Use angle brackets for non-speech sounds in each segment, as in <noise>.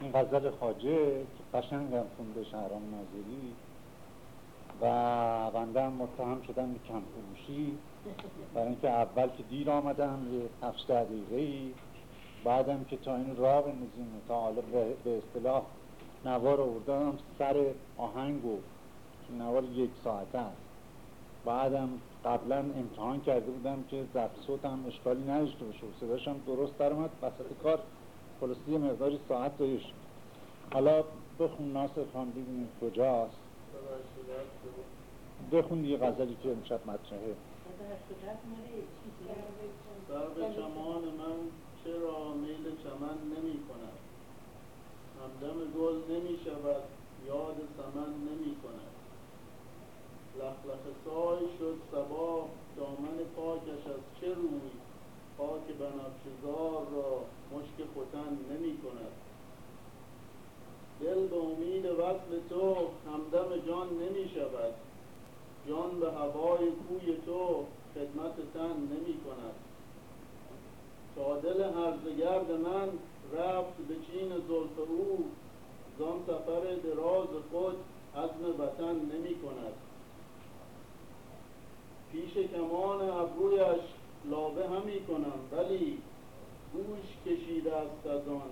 این غزل خاجه که قشنگ هم خونده شهرام ناظری و بنده هم متهم شدم به کم فروشی. برای اینکه اول که دیر آمدم یه هفت دقیقه ای بعدم که تا این راه بنزیم تا حالا به اصطلاح نوار آوردم سر آهنگ و نوار یک ساعته است. بعدم قبلا امتحان کرده بودم که ضبط هم اشکالی نداشته باشه و صداش هم درست در اومد وسط کار خلاصی یه مقداری ساعت دایش حالا بخون ناصر خان ببینیم کجاست. بخون دیگه غزلی که امشب مطرحه. به چمان من چرا میل چمن نمی کند؟ همدم گل نمی شود یاد سمن نمی کند. لخلخ سای شد سبا دامن پاکش از چه روی؟ پاک بنفشزار را مشک خوتن نمی کند. دل به امید وصل تو همدم جان نمی شود. جان به هوای کوی تو خدمت تن نمی کند. تا دل هرزگرد من رفت به چین زلف او زان سفر دراز خود عزم وطن نمی کند. پیش کمان ابرویش لابه همی کنم ولی گوش کشیده است از آن.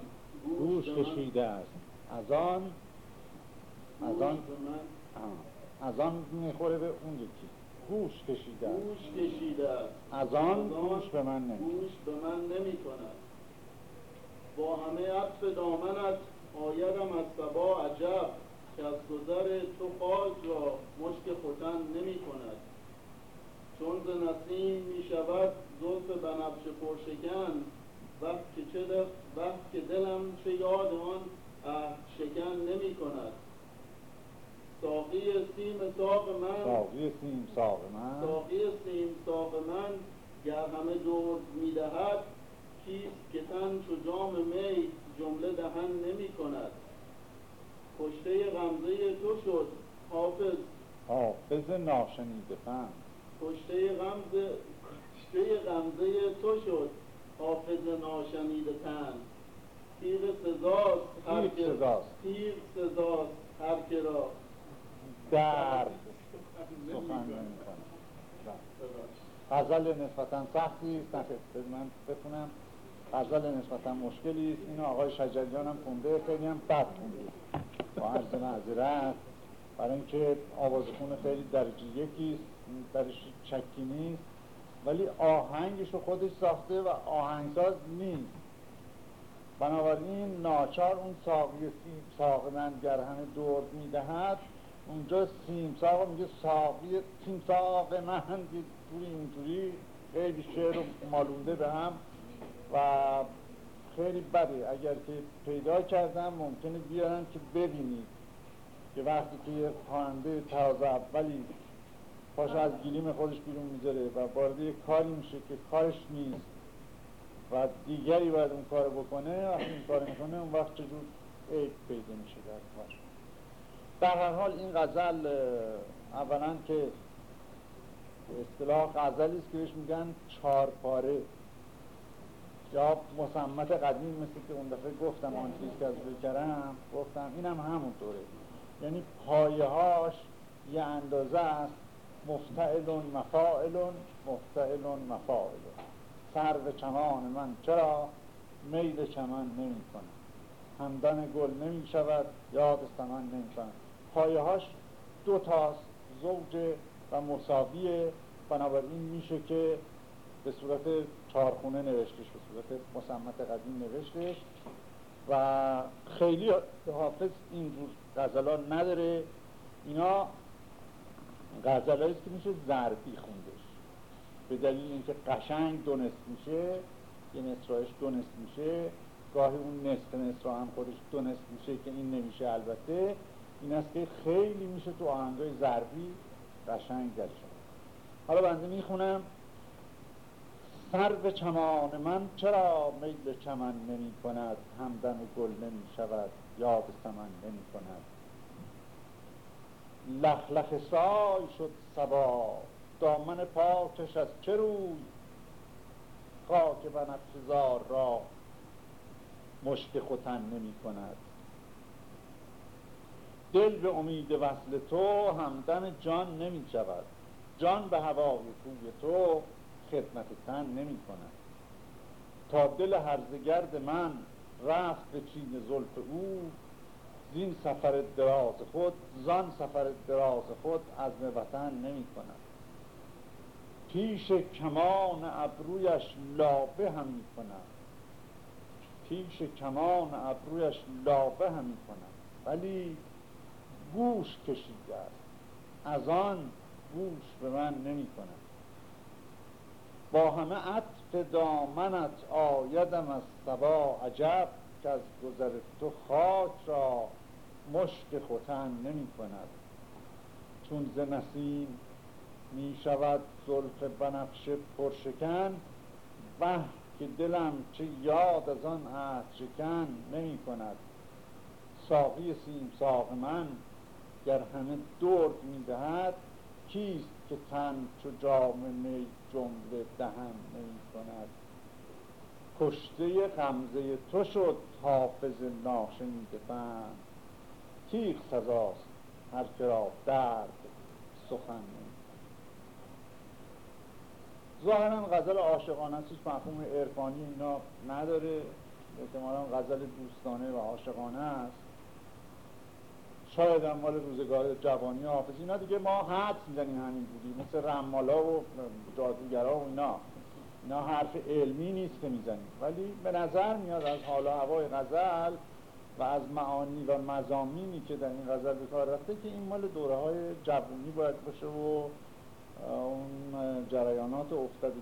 گوش کشیده است. از آن از آن از آن می‌خوره به اون یکی. گوش کشیده است. گوش کشیده است. از آن گوش به من نمی گوش به من نمی کند با همه عطف دامنت آیدم از سبا عجب که از گذر تو خاک را مشک خوتن نمی کند چون ز نسیم می شود زلف بنفش پرشکن. وقت که چه وقت که دلم چه یاد آن شکن نمی کند ساقی سیم ساق من ساقی سیم ساق من ساقی سیم ساق من گر همه دور می‌دهد کیست که تن چو جام می جمله دهن نمی کند کشته غمزه تو شد حافظ. حافظ ناشنیده فهم کشته غمزه کشته غمزه تو شد حافظ ناشنیده تن. تیغ سزاست هر تیغ سزاست هر که را. در <laughs> سخن غزل نسبتا سختی است من بخونم غزل نسبتا مشکلی است. این آقای شجریان هم خونده خیلی هم بد خونده. با عرض معذرت. برای اینکه آوازخون خیلی درجه یکی است درش چکی نیست ولی آهنگش رو خودش ساخته و آهنگساز نیست. بنابراین ناچار اون ساقی سیم ساق من گر همه دور می‌دهد. اونجا سیم ساق میگه ساقی سیم ساق من. جوری اینجوری خیلی شعر مالونده به هم و خیلی بده. اگر که پیدا کردم ممکنه بیارن که ببینید. که وقتی که یه خواننده تازه اولی پاش از گلیم خودش بیرون می‌ذاره و وارد یه کاری میشه که کارش نیست. و دیگری باید اون کار بکنه وقتی این کار می‌کنه اون وقت چجور عیب پیدا میشه در کار. در هر حال این غزل اولا که اصطلاح غزلی است که بهش میگن چهار پاره یا مسمت قدیم مثل که اون دفعه گفتم آن چیز که از بکرم گفتم اینم همونطوره. یعنی پایه هاش یه اندازه است مفتعلون مفاعلون مفتعلون مفاعلون سر چمان من چرا؟ میل چمن نمی کنم همدن گل نمی شود یاد سمن نمی کنم پایه هاش دو تاست زوج و مساویه بنابراین میشه که به صورت چارخونه نوشتش به صورت مسمت قدیم نوشتش و خیلی حافظ این غزلان نداره. اینا غزل که میشه ضربی خوندش. به دلیل اینکه قشنگ دو نصف میشه یه نصرایش دو نصف میشه گاهی اون نصف نصر هم خودش دو نصف میشه که این نمیشه. البته این است که خیلی میشه تو آهنگای ضربی قشنگ در حالا بنده می‌خونم. سر به چمان من چرا میل چمن نمی کند همدم گل نمی شود یاد سمن نمی کند لخلخ سای شد سبا دامن پاکش از چه روی؟ خاک بنفشزار را مشک خوتن نمی کند. دل به امید وصل تو همدم جان نمی شود. جان به هوای کوی تو خدمت تن نمی کند. تا دل هرزگرد من رفت به چین زلف او زین سفر دراز خود زان سفر دراز خود از وطن نمی کند. پیش کمان ابرویش لابه همی کند. پیش کمان ابرویش لابه همی کند. ولی گوش کشیده است. از آن گوش به من نمی کند. با همه عطف دامنت آیدم از سبا عجب که از گذر تو خاک را مشک خوتن نمی کند. چون ز نسیم می شود زلف بنفش پرشکن وه که دلم چه یاد از آن عهد شکن نمی کند. ساقی سیم ساق من گر همه درد می دهد کیست که تن چو جام می جمله دهن نمی کند؟ کشته غمزه تو شد حافظ ناشنیده بند تیغ سزاست. هر کرا درد سخن ظاهرا غزل عاشقانه هیچ مفهوم عرفانی اینا نداره. احتمالا غزل دوستانه و عاشقانه است. شاید هم مال روزگار جوانی حافظ اینا. دیگه ما حد می‌زنیم همین بودی. مثل رمالا و جادوگرا و اینا. اینا حرف علمی نیست که می‌زنیم. ولی به نظر میاد از حال و هوای غزل و از معانی و مزامینی که در این غزل به کار رفته که این مال دوره های جوانی باید باشه و اون جریانات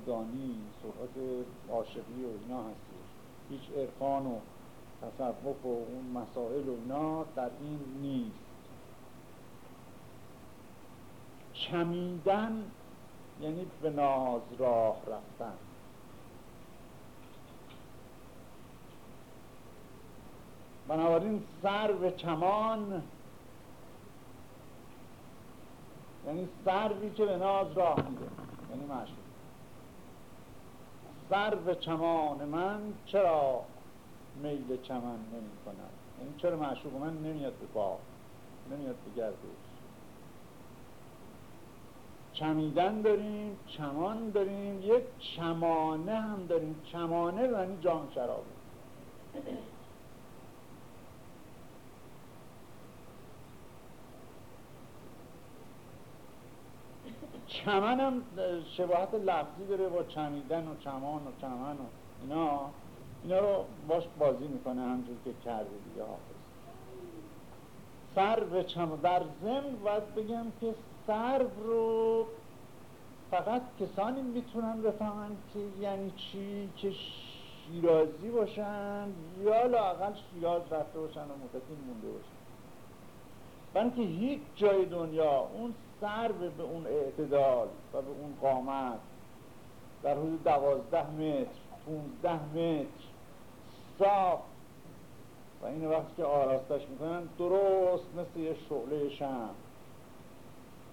دانی سرعت عاشقی و اینا هستش. هیچ عرفان و تصوف و اون مسائل و اینا در این نیست. چمیدن یعنی به ناز راه رفتن. بنابراین سر به چمان یعنی سروی که به ناز راه میده یعنی معشوق. سرو چمان من چرا میل چمن نمی یعنی چرا معشوق من نمیاد به باغ نمیاد به گردش؟ چمیدن داریم چمان داریم یک چمانه هم داریم. چمانه یعنی جام شرابه. چمن هم شباهت لفظی داره با چمیدن و چمان و چمن و اینا. اینا رو باش بازی می‌کنه همجور که کرده دیگه حافظ. سرو چمن در ضمن باید بگم که سرو رو فقط کسانی می‌تونن بفهمن که یعنی چی که شیرازی باشن یا لاقل شیراز رفته باشن و مدتی مونده باشن. برای که هیچ جای دنیا اون سر به اون اعتدال و به اون قامت. در حدود دوازده متر پونزده متر صاف و این وقتی که آراستش می‌کنن درست مثل یه شعله شم.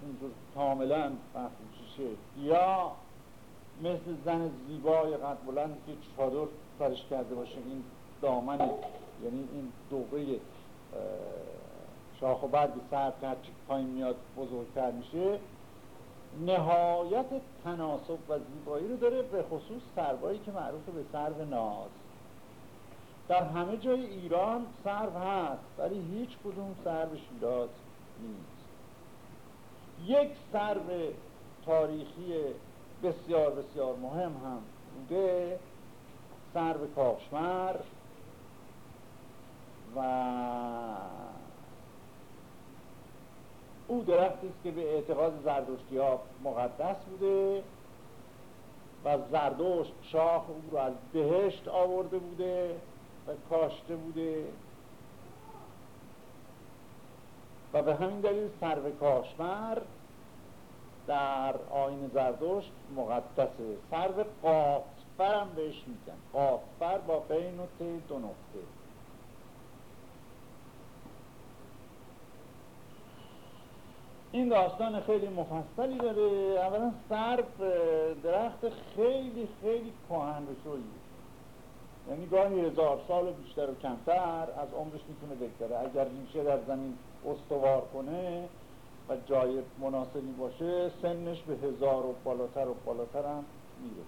اینجور کاملا مفروششه یا مثل زن زیبای قد بلند که چادر سرش کرده باشه این دامن یعنی این دوبه شاخ و برگ سر هرچی پایین میاد بزرگتر میشه. نهایت تناسب و زیبایی رو داره به خصوص سربایی که معروف به سرو ناز. در همه جای ایران سرو هست ولی هیچ کدوم سرو شیراز نیست. یک سرو تاریخی بسیار بسیار مهم هم بوده سرو کاشمر و او درختی است که به اعتقاد زردشتی ها مقدس بوده و زردشت شاه او رو از بهشت آورده بوده و کاشته بوده و به همین دلیل سرو کاشمر در آین زردشت مقدسه. سرو قاطفر هم بهش میگن. قاطفر با بین و دو نقطه. این داستان خیلی مفصلی داره. اولا سرف درخت خیلی خیلی کهن رسولی. یعنی گاهی هزار سال بیشتر و کمتر از عمرش می‌تونه بگذره. اگر ریشه در زمین استوار کنه و جای مناسبی باشه سنش به هزار و بالاتر و بالاتر هم میره.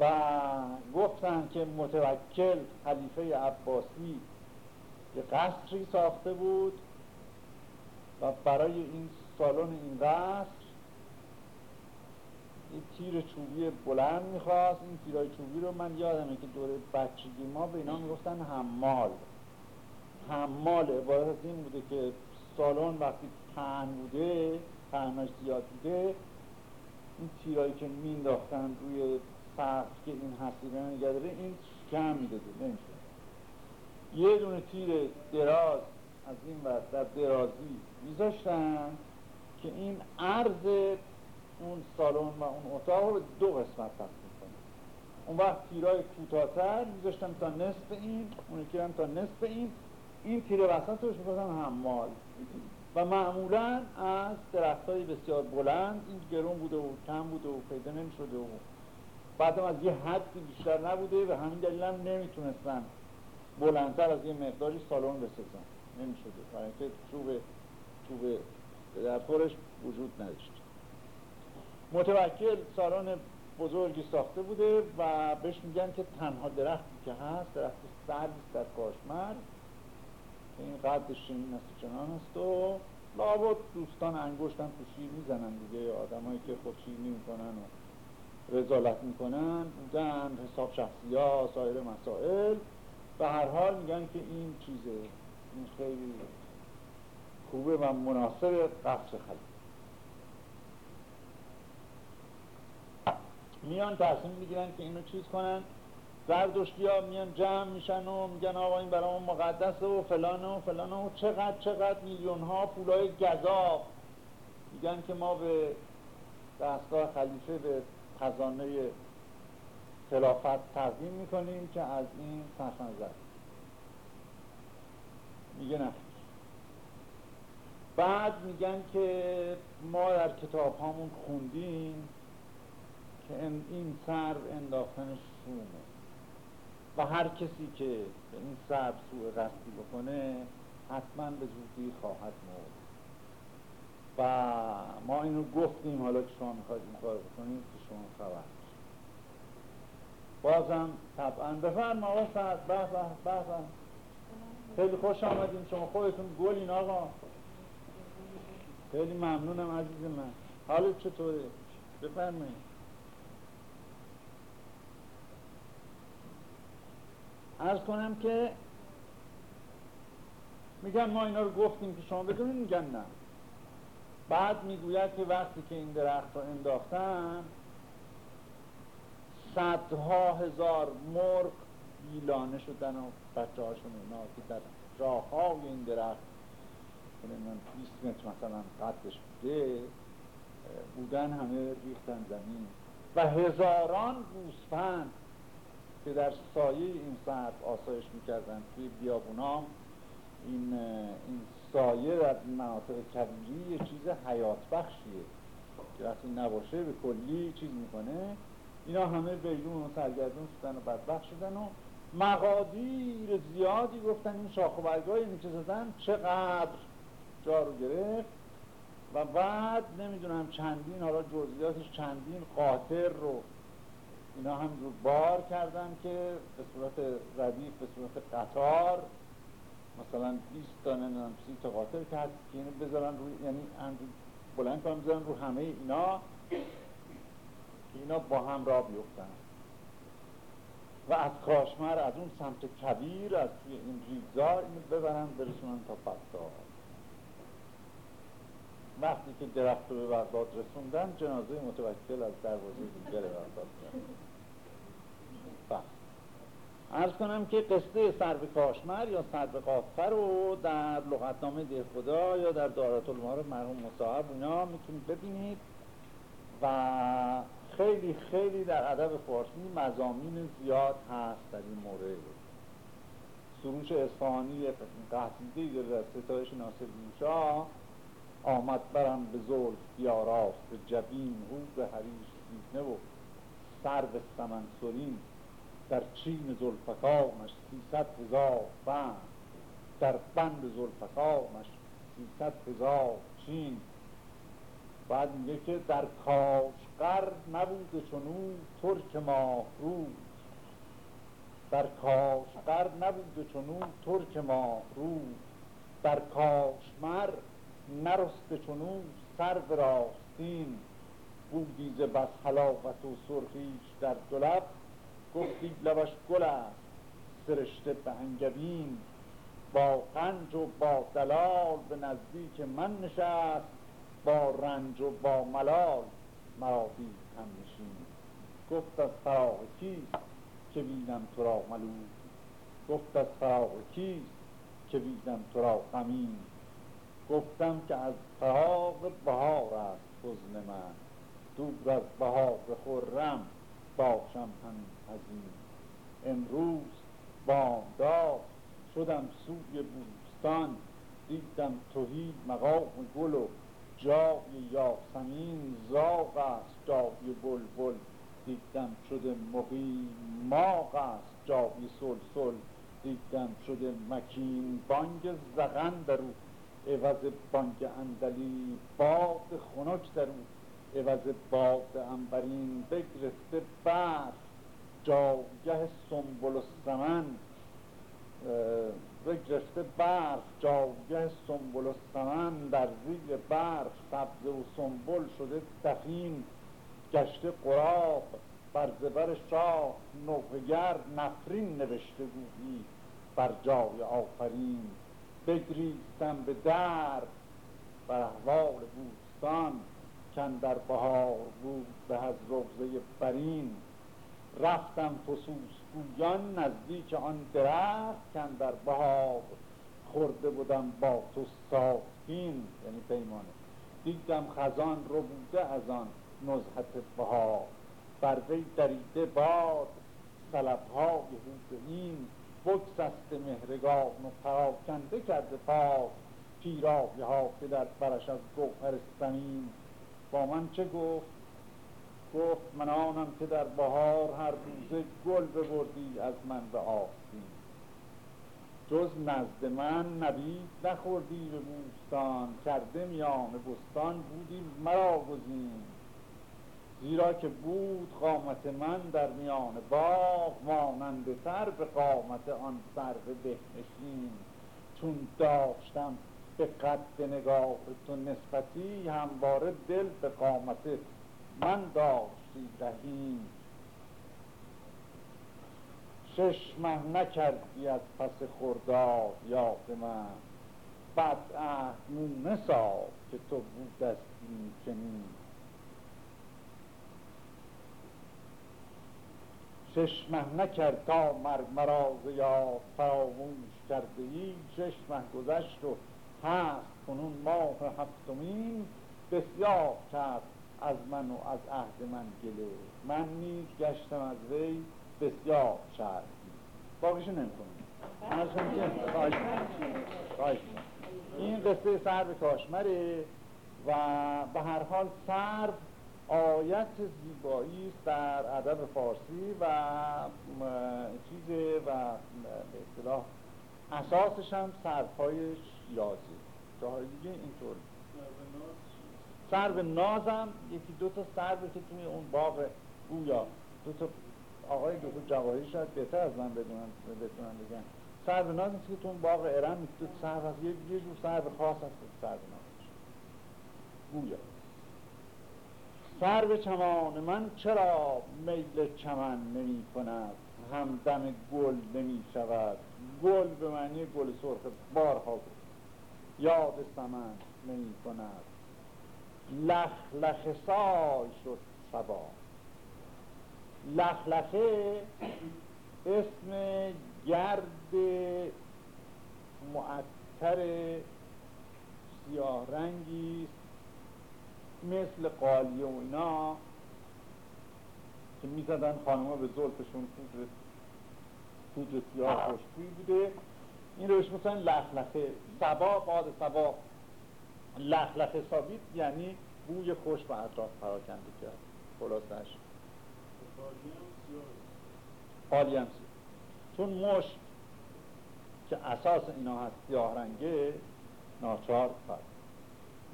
و گفتن که متوکل خلیفه عباسی یه قصری ساخته بود و برای این سالن این قصر یه تیر چوبی بلند می‌خواست. این تیرای چوبی رو من یادمه که دوره بچگی ما به اینا می‌گفتن حمال. حمال عبارت از این بوده که سالن وقتی پهن بوده پهناش زیاد بوده این تیرایی که مینداختن روی سقف که این حسیبه نگه داره این کم می‌داده نمیشه. یه دونه تیر دراز از این در درازی میذاشتن که این عرض اون سالن و اون اتاق رو دو قسمت تقسیم کنه اون وقت تیرای کوتاه‌تر میذاشتن تا نصف این اون هم تا نصف این این تیر وسطش می‌گفتن حمال. و معمولا از درخت بسیار بلند این گرون بوده و کم بوده و پیدا نمی‌شده و بعدم از یه حدی بیشتر نبوده و همین دلیل هم نمی‌تونستن بلندتر از یه مقداری سالن بسازن. نمی‌شده برای اینکه چوب چوب در طورش وجود نداشت. متوکل سالن بزرگی ساخته بوده و بهش میگن که تنها درختی که هست درخت سرد در کاشمر. این قد شیرین است چنان است و لابد دوستان انگشتن تو شیر می‌زنن دیگه. آدمایی که خود شیرینی می‌کنن و رزالت می‌کنن بودن حساب شخصی ها سایر مسائل. به هر حال میگن که این چیزه. این خیلی خوبه و مناسب قصر خلیفه میان تصمیم می‌گیرن که اینو چیز کنن. زردشتی ها میان جمع میشن و میگن آقا این برای مقدس و فلان و فلان و چقدر چقدر میلیون ها پولای گذاب میگن که ما به دستگاه خلیفه به خزانه خلافت تقدیم می‌کنیم که از این سخن زد. میگه نه. بعد میگن که ما در کتاب هامون خوندیم که این سر انداختن شومه و هر کسی که به این سر سوء قصدی بکنه حتما به زودی خواهد مرد. و ما اینو گفتیم حالا که شما می‌خواید این کار بکنید که شما خبر بازم طبعا بفرم آقا سعد به به خیلی خوش آمدین. شما خودتون گلین آقا. خیلی ممنونم عزیز من. حالت چطوره؟ بفرمایید. ارز کنم که میگن ما اینا رو گفتیم که شما بدونید میگن نه. بعد می‌گوید که وقتی که این درخت رو انداختن صدها هزار مرغ گیلانه شدن و بچه هاشون اینا که در راه های این درخت 20 متر مثلا قدش بوده بودن همه ریختن زمین. و هزاران گوسفند که در سایه این سرف آسایش می‌کردن توی بیابونام این, این سایه در مناطق کبیری یه چیز حیات بخشیه که وقتی نباشه به کلی چیز می‌کنه. اینا همه بیرون و سرگردون شدن و بدبخت شدن و مقادیر زیادی گفتن این شاخ و برگاه که زدن؟ چقدر جا رو گرفت و بعد نمی‌دونم چندین حالا جزئیاتش چندین قاطر رو اینا هم رو بار کردن که به صورت ردیف به صورت قطار مثلا 20 تا نمی‌دونم 30 تا قاطر کرد که اینو بذارن روی یعنی بلند کنن بذارن رو همه اینا که اینا با هم را بیفتن. و از کاشمر از اون سمت کبیر از توی این ریزا اینو ببرن برسونن تا بغداد. وقتی که درخت رو به بغداد رسوندن جنازه متوکل از دروازه دیگر بغداد ارز کنم که قصه سر به کاشمر یا سر به قافه رو در لغتنامه ده خدا یا در دارت المعارف مرحوم مصاحب اینا می‌تونید ببینید و خیلی خیلی در ادب فارسی مزامین زیاد هست در این مورد. سروش اصفهانی قصیده در ستایش ناصر موشا آمد برم به زلف بیاراست به جبین او به حریش سیزنه و سر به سمنسورین در چین زلفکانش سیصد هزار بند. در بند زلفکانش سیصد هزار چین. بعد میگه که در کاشقر نبوده چونو ترک ماه روز در کاشقر نبوده چونو ترک ماه روز در کاشمر نرسته چونو سر راستین بودی ز بس حلاوت و سرخیش در دو لب گفتی لبش گل است سرشته به انگبین. با قنج و با دلال به نزدیک من نشست. با رنج و با ملال مرا دید هم نشین گفت از فراغ کیست که بینم تو را ملول؟ گفت از فراغ کیست که بینم تو را غمین؟ گفتم که از فراغ بهار است حزن من. دور از بهار خرم باشم همین هزین امروز بامداد شدم سوی بوستان دیدم توهی مقام گل و جای یاسمین زاغ است جای بلبل. دیدم شده مقیم ماغ است جای سلسل. دیدم شده مکین بانگ زغن در او. عوض بانگ اندلی باد خنک در او. عوض باد انبرین بگرفته برف. جاگه سنبل و سمن. بگرفته برف جاگه سنبل و سمن در زیر برف سبزه و سنبل شده دفین. گشته قراب بر زبر شاه نوهگر نفرین نوشته بودی بر جای آفرین. بگریستم به در بر احوال بوستان کن در بهار بود به از روزه برین. رفتم فسوس گویان نزدیک آن درخت کن در بهار خورده بودم با تو ساکین یعنی پیمانه. دیدم خزان رو بوده از آن نزحت بهار. بر وی دریده باد سلبهای حوت این بگسست مهرگان و پراکنده کرده پاک. پیراهی ها که در برش از گوهر سمین با من چه گفت؟ گفت من آنم که در بهار هر روزه گل ببردی از من به آستین. جز نزد من نبید نخوردی به بوستان کرده میان بستان بودی مرا گزین. زیرا که بود قامت من در میان باغ ماننده تر به قامت آن سرو بهنشین. چون داشتم به قد نگاه تو نسبتی همواره دل به قامت من داشتی رهین شش مه نکردی از پس خورداد یاد من. بد عهد مونه ساد که تو بودستی چنین. شش مه نکرد تا مرگ مرا یاد فراموش کرده ای. شش مه گذشت و هست کنون ماه هفتمین. بسیار کرد از من و از عهد من گله من نیز گشتم از وی بسیار شرد باقیشو نمی این قصه سرب کاشمره و به هر حال سرب آیت زیبایی در ادب فارسی و چیز و به اصطلاح اساسش هم سرپای شیازی جاهای دیگه اینطور. سرو نازم یکی دو تا سرو که توی اون باغ گویا. دو تا آقای دو تا جواهی شاید بهتر از من بدونن بتونن بگن. سرو ناز که تو اون باغ ارم دو سرو هست. یه جور سرو خاص هست سرو ناز گویا. سر به چمان من چرا میل چمن نمی کند؟ همدم گل نمی شود. گل به معنی گل سرخ بارها بود یاد سمن نمی کند. لخ لخ سای شد سبا. لخلخه اسم گرد معطر سیاه رنگی مثل قالیه و اینا که می‌زدن خانوما به زلفشون پودر پودر سیاه خوشبوی بوده. این روش مثلا لخلخه. سبا باد سبا. لخلخه ثابت یعنی بوی خوش و اطراف پراکنده کرد. خلاصش خالی هم چون مشت که اساس اینا هست سیاه رنگه ناچار فرد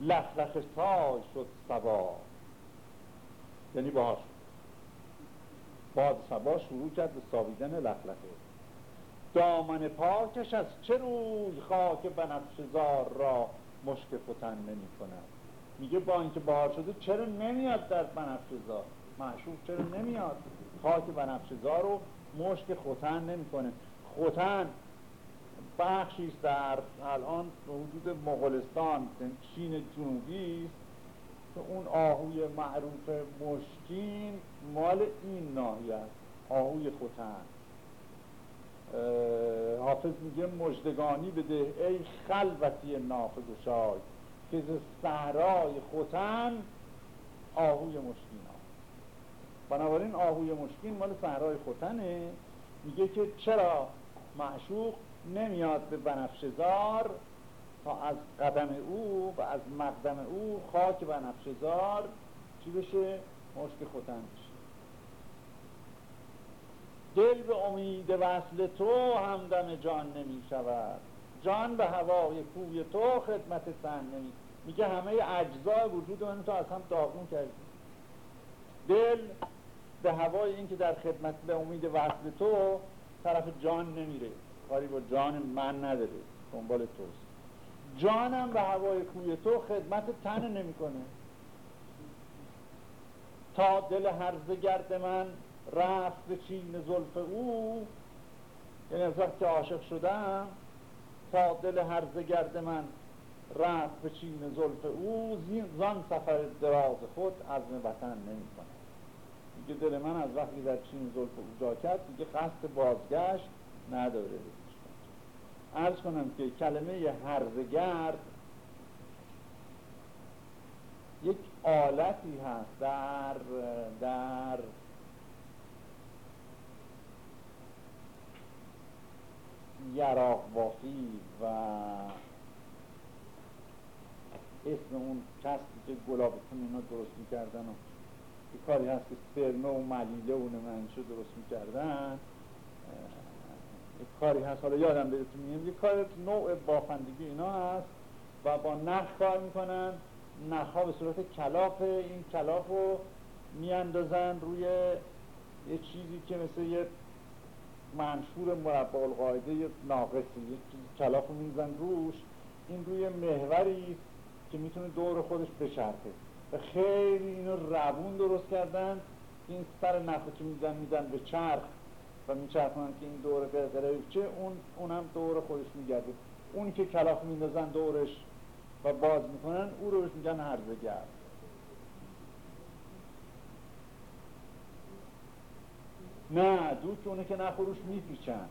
لخلخ سای شد سبا یعنی باهاش باز سبا شروع کرد به سابیدن لخلخه. دامن پاکش از چه روی خاک بنفشزار را مشک فتن نمی کند میگه با اینکه بهار شده چرا نمیاد در بنفشزار معشوق چرا نمیاد؟ خاک بنفشزار رو مشک ختن نمی‌کنه. ختن بخشی در الان حدود مغولستان چین جنوبی که اون آهوی معروف مشکین مال این ناحیه است آهوی ختن حافظ میگه مجدگانی بده ای خلوتی نافه گشای که ز صحرای ختن آهوی مشکین ها. بنابراین آهوی مشکین مال صحرای ختنه میگه که چرا معشوق نمیاد به بنفشزار تا از قدم او و از مقدم او خاک بنفشزار چی بشه؟ مشک ختن بشه. دل به امید وصل تو همدم جان نمی شود. جان به هوای کوی تو خدمت تن نمی میگه همه اجزای وجود من تو از هم داغون کردی. دل به هوای این که در خدمت به امید وصل تو طرف جان نمیره. کاری با جان من نداره. دنبال توست. جانم به هوای کوی تو خدمت تن نمی‌کنه. تا دل هرزه گرد من رفت به چین زلف او یعنی از وقت که عاشق شدم تا دل گرد من رفت به چین زلف او زان سفر دراز خود عزم وطن نمی کنه دیگه دل من از وقتی در چین زلف او جا کرد دیگه قصد بازگشت نداره. عرض کنم که کلمه هرزگرد یک آلتی هست در در یراق بافی و اسم اون کسی که گلابتون اینا درست می‌کردن و یه کاری هست که سرمه و ملیله و نمانشو درست می‌کردن. یه کاری هست. حالا یادم بهتون میگم. یه کار نوع بافندگی اینا هست و با نخ کار می‌کنن. نخها به صورت کلاف این کلاف رو میاندازن روی یه چیزی که مثل یه منشور مربع القاعده ناقصی چیزی کلاف رو میزن روش این روی محوری که می‌تونه دور خودش بچرخه. و خیلی اینو روون درست کردن این سر نخو که میزن میزن به چرخ و میچرخونن که این دور قرقره چه اون اونم دور خودش میگرده. اونی که کلاف میندازن دورش و باز می‌کنن او رو میگن هرزگر نه دوست اونه که نخوروش میپیچن.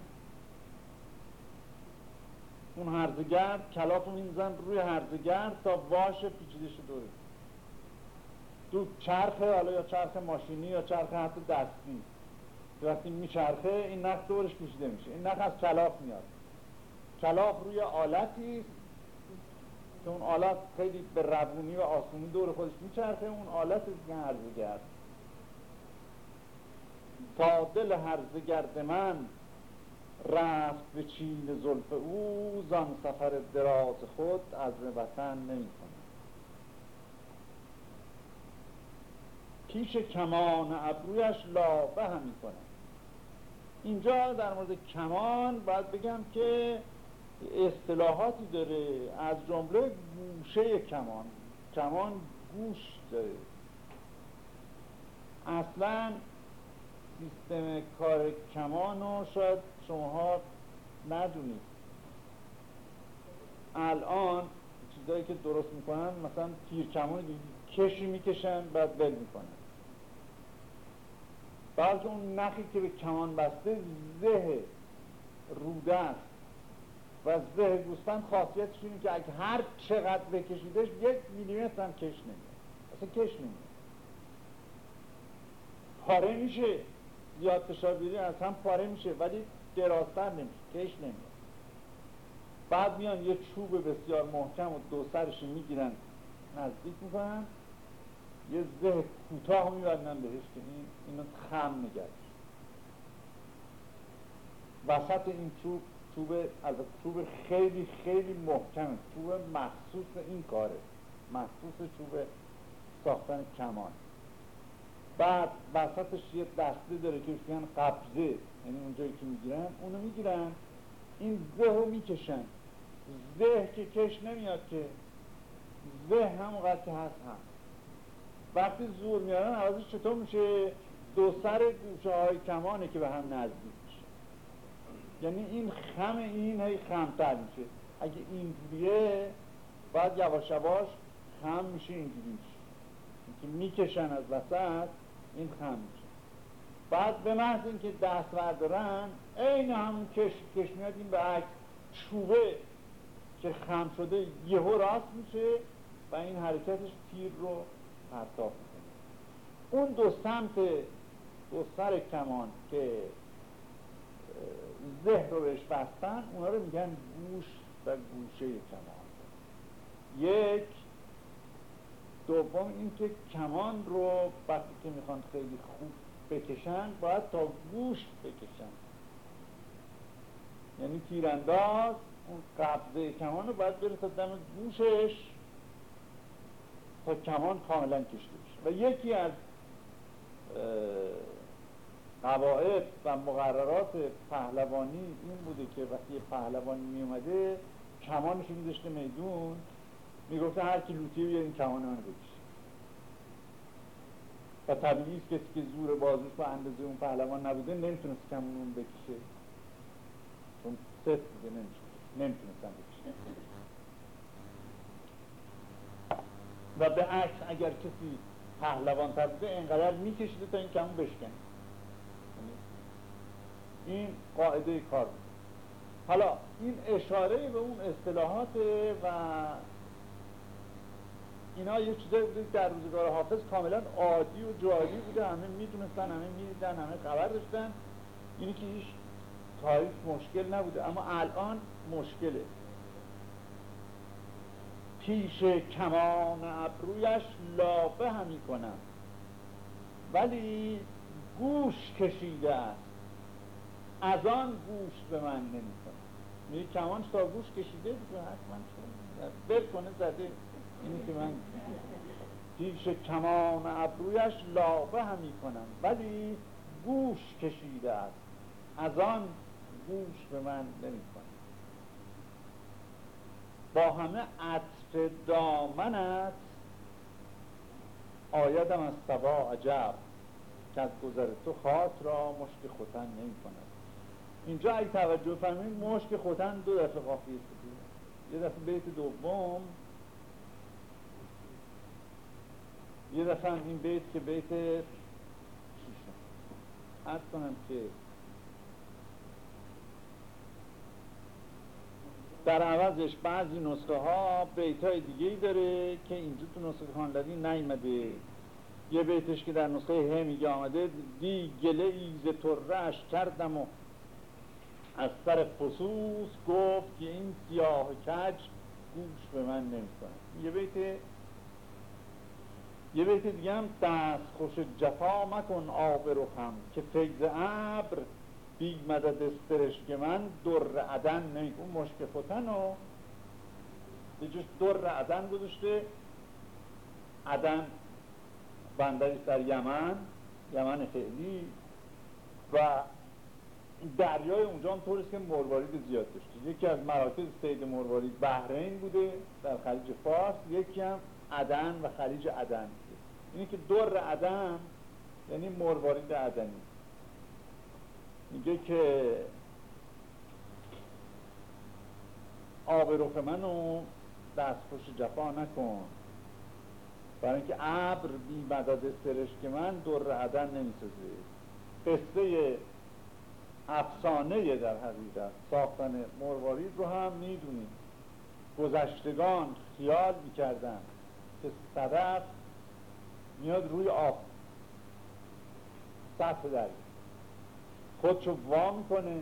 اون هرزگرد کلاف رو میزن روی هرزگرد تا باشه پیچیدش دوره. دو چرخه حالا یا چرخ ماشینی یا چرخ حتی دستی. وقتی میچرخه این نخ دورش کشیده میشه. این نخ از کلاف میاد. کلاف روی آلتی که اون آلت خیلی به روونی و آسونی دور خودش میچرخه. اون آلت دیگه هرزگرد تا دل هرزگرد من رفت به چین زلف او زان سفر دراز خود از وطن نمی پیش کمان ابرویش لابه همی کنه اینجا در مورد کمان باید بگم که اصطلاحاتی داره. از جمله گوشه کمان. کمان گوش داره. اصلا سیستم کار کمان رو شاید شماها ندونید. الان چیزایی که درست می‌کنن مثلا تیر کمان کشی می‌کشن بعد بل می‌کنن. بلکه اون نخی که به کمان بسته زه روده است. و زه گوستن خاصیتش اینه که اگه هر چقدر بکشیدش یک میلیمتر هم کش نمیاد. اصلا کش نمیاد. پاره میشه. زیاد فشار از هم پاره میشه ولی درازتر نمیشه کش نمیاد. بعد میان یه چوب بسیار محکم و دو سرش می‌گیرن نزدیک می‌کنن. یه زه کوتاه میبندن بهش که این اینو خم نگرد وسط این چوب چوب البته چوب خیلی خیلی محکم چوب مخصوص این کاره. مخصوص چوب ساختن کمان. بعد وسطش یه دسته داره که میگن قبضه یعنی اونجایی که می‌گیرن اونو می‌گیرن. این زه رو می‌کشن. زه که کش نمیاد که. زه همونقدر که هست هم. وقتی زور میارن عوضش چطور میشه؟ دو سر گوشه های کمانه که به هم نزدیک میشه. یعنی این خم این هی خمتر میشه. اگه اینجوریه باید یواش یواش خم میشه اینجوری میشه. که می‌کشن از وسط این خم بعد به محض اینکه دست بردارن عین همون کش کش میاد این به عکس چوبه که خم شده یهو راست میشه و این حرکتش تیر رو پرتاب می‌کنه. اون دو سمت دو سر کمان که زه رو بهش بستن اونا رو میگن گوش و گوشه کمان. یک دوم اینکه کمان رو وقتی که می‌خوان خیلی خوب بکشن باید تا گوش بکشن. یعنی تیرانداز اون قبضه کمان رو باید بره تا دم گوشش تا کمان کاملا کشته بشه. و یکی از قواعد و مقررات پهلوانی این بوده که وقتی پهلوانی می اومده کمانش میذاشته میدون. می‌گفته هر کی لوتی این کمان من بکشه. و طبیعی کسی که زور بازوش به اندازه اون پهلوان نبوده نمی‌تونست کمون اون بکشه. چون سفت بوده نمیشه نمی‌تونستن بکشه و به عکس اگر کسی پهلوان تر بوده اینقدر میکشیده تا این کمون بشکنه. این قاعده کار بود حالا این اشاره به اون اصطلاحات و اینا یه چیزایی بوده در روزگار حافظ کاملا عادی و جاری بوده. همه می‌دونستن همه می‌دیدن همه خبر داشتن. اینی که هیچ تاریخ مشکل نبوده. اما الان مشکله. پیش کمان ابرویش لابه همی کنم. ولی گوش کشیده است. از آن گوش به من نمی کنم میگه کمانش تا گوش کشیده؟ دیگه حتما بل کنه زده. اینی که من پیش کمان ابرویش لابه همی کنم. ولی گوش کشیده است. از آن گوش به من نمی کنم با همه عطف دامنت آیدم از سبا عجب که از گذر تو خاط را مشک خوتن نمی کند. اینجا اگه توجه فرمایید مشک خوتن دو دفعه قافیه یه دفعه بیت دوم یه دفعه این بیت که بیت عرض کنم که در عوضش بعضی نسخه ها بیت های دیگه داره که اینجا تو نسخه خاندادی نیمده یه بیتش که در نسخه ه میگه آمده دی گله ایز ترش کردم و از سر فسوس گفت که این سیاه کج گوش به من نمی‌کنه یه بیت یه بیت دیگه هم دست خوش جفا مکن آب رخم که فیض ابر بی مدد که من در عدن. نمی اون مشک فتن و یه جوش در عدن گذاشته. عدن بندری در یمن. یمن فعلی و دریای اونجا هم طوریست که مروارید زیاد داشته. یکی از مراکز سید مروارید بحرین بوده در خلیج فارس. یکی هم عدن و خلیج عدن. اینه که دور عدن یعنی مروارید عدنی. میگه که آب رخ منو دستخوش جفا نکن. برای اینکه ابر بی مدد که من دور عدن نمی‌سازه قصه افسانه در حقیقت ساختن مروارید رو هم می‌دونیم. گذشتگان خیال می‌کردن. که صدف میاد روی آب. سطح دریا خودشو وا می‌کنه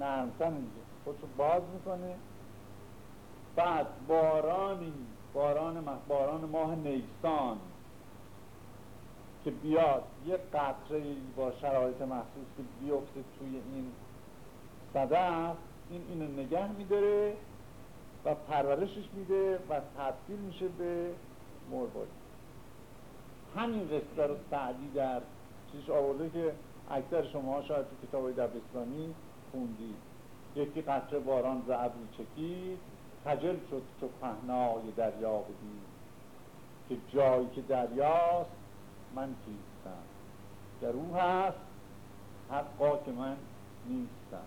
نرمتن اینجا خودشو باز می‌کنه. بعد بارانی باران, باران ماه نیسان که بیاد یه قطره با شرایط محسوس که بیفته توی این صدف این اینو نگه میداره. و پرورشش میده و تبدیل میشه به مرواری همین قصه رو سعدی در چیزش آورده که اکثر شما شاید تو کتاب دبستانی خوندید یکی قطره باران ز چکید خجل شد چو پهنای دریا بدید. که جایی که دریاست من کیستم. در او هست حقا که من نیستم.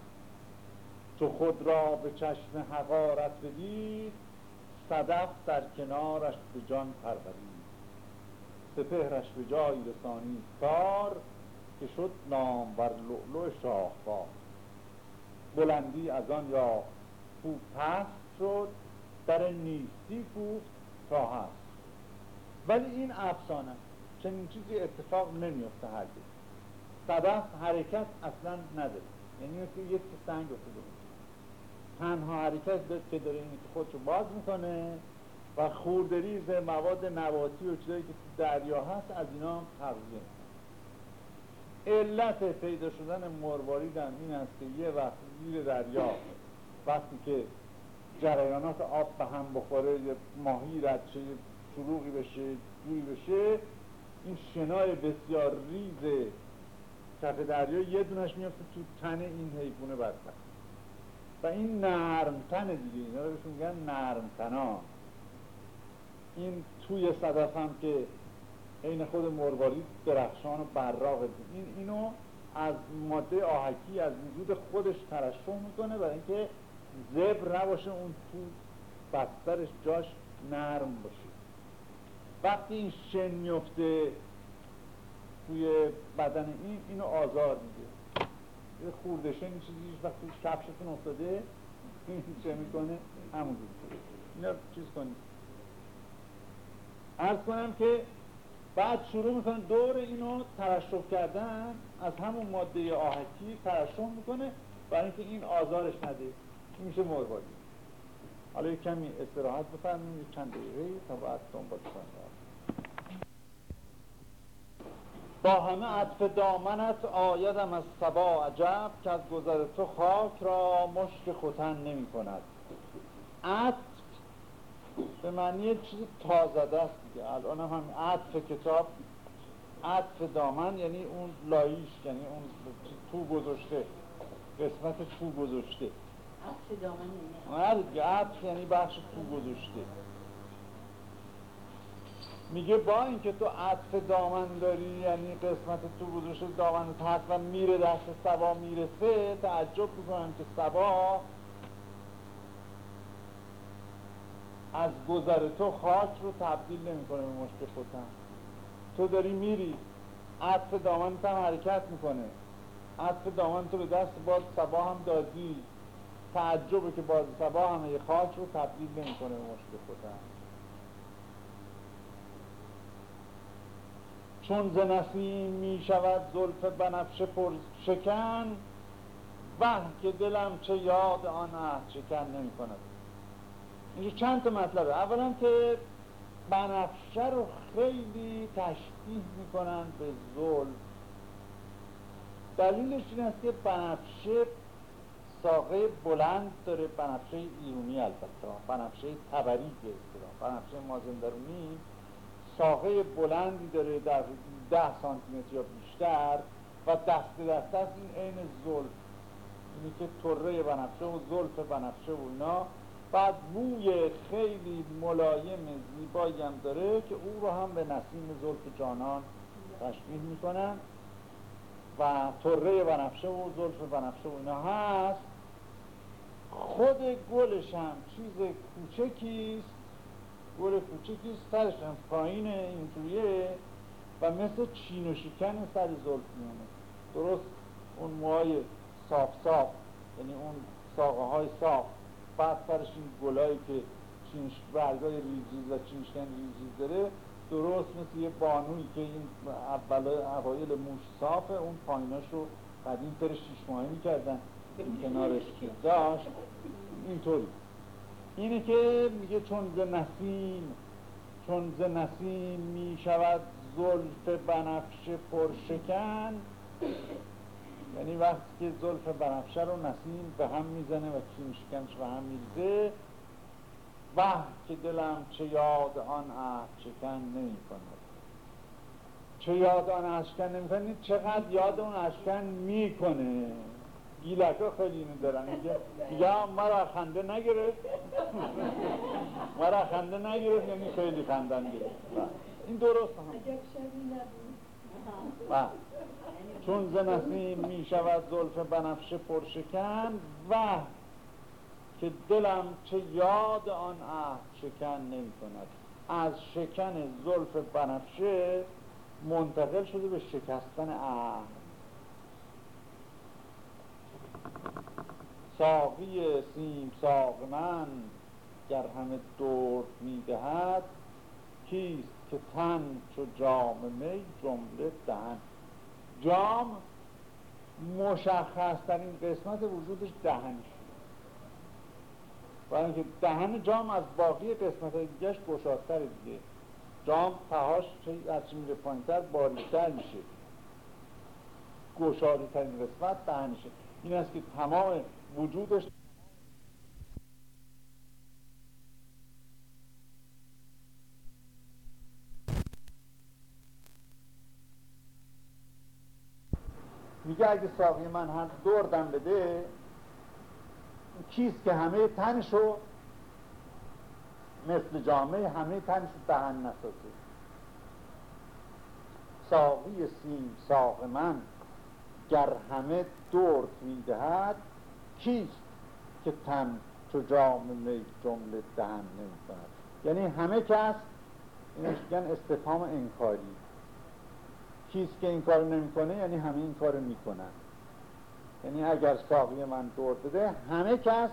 تو خود را به چشم حقارت بدید صدف در کنارش به جان پرورید. سپهرش به جای رسانی کار که شد نام بر لؤلؤ شاهوار بلندی از آن یا خوب پست شد در نیستی کوفت تا هست. ولی این افسانه چنین چیزی اتفاق نمیفته هرگز. صدف حرکت اصلا نداره. یعنی که یک سنگ افتاده تنها حرکت که داره اینه که خودشو باز می‌کنه و خوردریز مواد نباتی و چیزایی که تو دریا هست از اینا تغذیه علت پیدا شدن مروارید هم این است که یه وقت زیر دریا وقتی که جریانات آب به هم بخوره یه ماهی رد شه شروعی بشه جوی بشه این شنای بسیار ریز کف دریا یه دونش میفته تو تن این حیوان بدبخت. این نرم تن دیگه. اینا رو بهشون میگن نرم تنا این توی صدف هم که عین خود مروارید درخشان و براغ این اینو از ماده آهکی از وجود خودش ترشح می‌کنه برای اینکه زبر نباشه اون تو بسترش جاش نرم باشه. وقتی این شن میفته توی بدن این اینو آزار میده. یه خورده شن چیزی وقتی کفشتون افتاده این <laughs> چه می‌کنه؟ همون اینا چیز کنید ارز کنم که بعد شروع می‌کنه دور اینو ترشح کردن. از همون ماده آهکی ترشح می‌کنه. برای اینکه این آزارش نده. این میشه مرواری حالا یک کمی استراحت بفرمیم چند دقیقه تا بعد دنبال کنیم. با همه عطف دامنت آیدم از سبا عجب که از گذر تو خاک را مشک خوتن نمی کند. عطف به معنی چیز تازده است دیگه. الان هم عطف کتاب عطف دامن یعنی اون لایش یعنی اون تو گذاشته قسمت تو گذاشته. عطف دامن یعنی عطف یعنی بخش تو گذاشته. میگه با اینکه تو عطف دامن داری یعنی قسمت تو گذاشته دامن هست و میره دست سبا می‌رسه تعجب می‌کنم که سبا از گذر تو خاک رو تبدیل نمی‌کنه به مشک خودم. تو داری میری عطف دامن هم حرکت می‌کنه. عطف دامن تو به دست باز سبا هم دادی. تعجبه که باز سبا همه خاک رو تبدیل نمی‌کنه به مشک خودم. چون ز نسیم می شود زلف بنفشه پر شکن وح که دلم چه یاد آن عهد شکن نمی کند اینجا چند تا مطلبه. اولا که بنفشه رو خیلی تشبیه می‌کنن به زلف. دلیلش این است که بنفشه ساقه بلند داره. بنفشه ایرونی البته. بنفشه تبری که. بنفشه مازندرونی ساقه بلندی داره در ده سانتیمتر یا بیشتر و دست دست است. این عین زلف. اینی که طره بنفشه و زلف بنفشه و اینا. بعد بوی خیلی ملایم زیبایی هم داره که او رو هم به نسیم زلف جانان تشبیه می‌کنن. و طره بنفشه و زلف بنفشه و اینا هست. خود گلش هم چیز کوچکیست گل کوچکی سرش هم پایین اینجوریه. و مثل چین و شکن سر زلف میونه درست اون موهای صاف صاف یعنی اون ساقه های صاف. بعد سرش این گلایی که چینش برگای ریزیز و چینشکن ریزیز داره درست مثل یه بانوی که این اول اوایل موش صافه اون پاییناش رو قدیم پر شیش ماهی می‌کردن. این کنارش داشت. اینطوری. اینه که میگه چون ز نسیم چون ز نسیم می شود زلف بنفش پرشکن. یعنی وقتی که زلف بنفشه رو نسیم به هم می‌زنه و کیمشکنش به هم میزه و که دلم چه یاد آن عهد چکن نمی کند چه یاد آن اشکن نمی چقدر یاد اون اشکن می‌کنه. گیلک ها خیلی اینو دارن. میگه یا مرا خنده نگرفت. <laughs> مرا خنده نگرفت یعنی خیلی خندن گرفت. این درست هم. و چون ز نسیم می شود زلف بنفشه پرشکن و که دلم چه یاد آن عهد شکن نمی کند از شکن زلف بنفشه منتقل شده به شکستن عهد. ساقی سیم ساق من گر همه دور می‌دهد کیست که تن چو جام می جمله دهن جام مشخص ترین قسمت وجودش دهنش برای اینکه دهن جام از باقی قسمت های دیگهش گشادتر دیگه. جام تهاش از چی میره پایینتر باریکتر میشه. گشاده ترین قسمت دهنشه. این است که تمام وجودش میگه اگه ساقی من هم دور دم بده کیست که همه تنشو مثل جامعه همه تنشو دهن نسازه؟ ساقی سیم ساق من گر همه دور می‌دهد کیست که تن چو جام می جمله دهن نمی کند یعنی همه کس اینش میگن استفهام انکاری. کیست که این کار نمی‌کنه؟ یعنی همه این کار می‌کنن. یعنی اگر ساقی من دور بده همه کس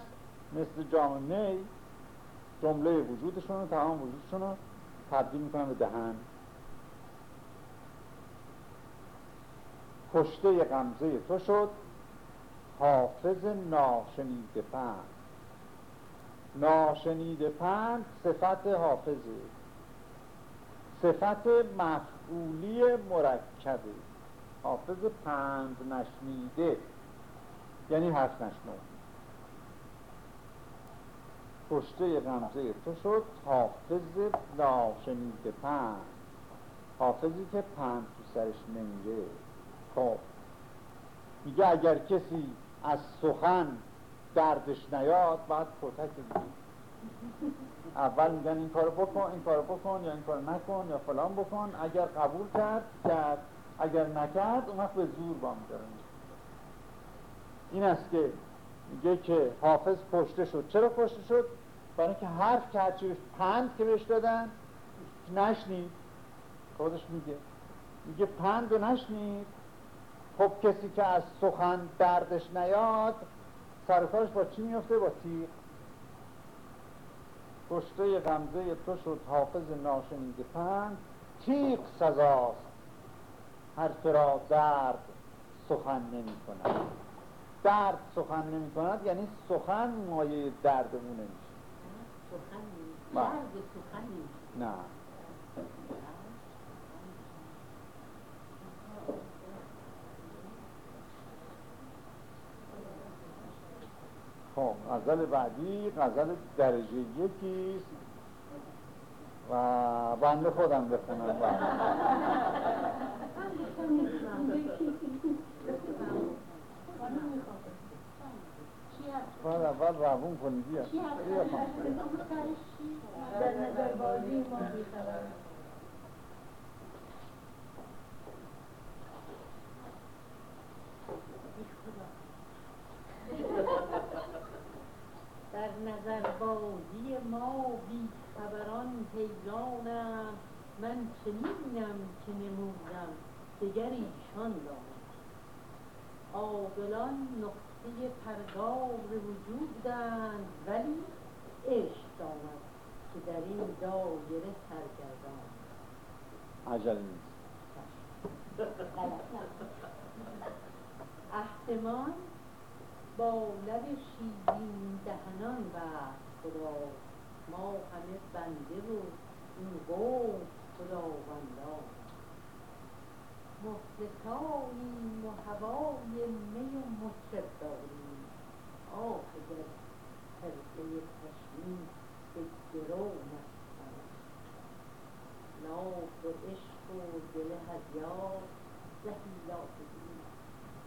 مثل جام می جمله وجودشون رو تمام وجودشون رو تبدیل می‌کنن به دهن. کشته غمزه تو شد. حافظ ناشنیده پند. ناشنیده پند صفت حافظه. صفت مفعولی مرکبه. حافظ پند نشنیده. یعنی حرف نشنو پشته غمزه تو شد. حافظ ناشنیده پند. حافظی که پند تو سرش نمیره. خب میگه اگر کسی از سخن دردش نیاد باید کتک اول میگن این کارو بکن این کارو بکن یا این کارو نکن یا فلان بکن. اگر قبول کرد کرد. اگر نکرد اون وقت به زور با میدارن. این است که میگه که حافظ کشته شد. چرا کشته شد؟ برای اینکه حرف که هرچی پند که بهش دادن نشنید. خودش میگه. میگه پند رو نشنید. خب کسی که از سخن دردش نیاد سرکارش با چی میفته؟ با تیغ. کشته غمزه تو شد حافظ ناشنیده پند تیغ سزاست. هر را درد سخن نمی کند درد سخن نمی کند یعنی سخن مایه نمیشه. سخن درد سخن نه خب غزل بعدی غزل درجه یکیست و بنده خودم بخونم. باید اول روون کنی بیا. بیا در نظر بازی ما بی خبران حیرانم من چنینم که نمودم دگر ایشان دانم عاقلان نقطه پرگار وجودند ولی عشق داند که در این دایره سرگردان. عجل نیست. <laughs> احتمال با لب شیرین دهنان و خدا ما همه بنده و این قوم خداوندان مفلسانیم و هوای می و مطرب داریم. آه اگر پرده تشمیم به گرو نستند لاف و عشق و دل هزیار زهی لاف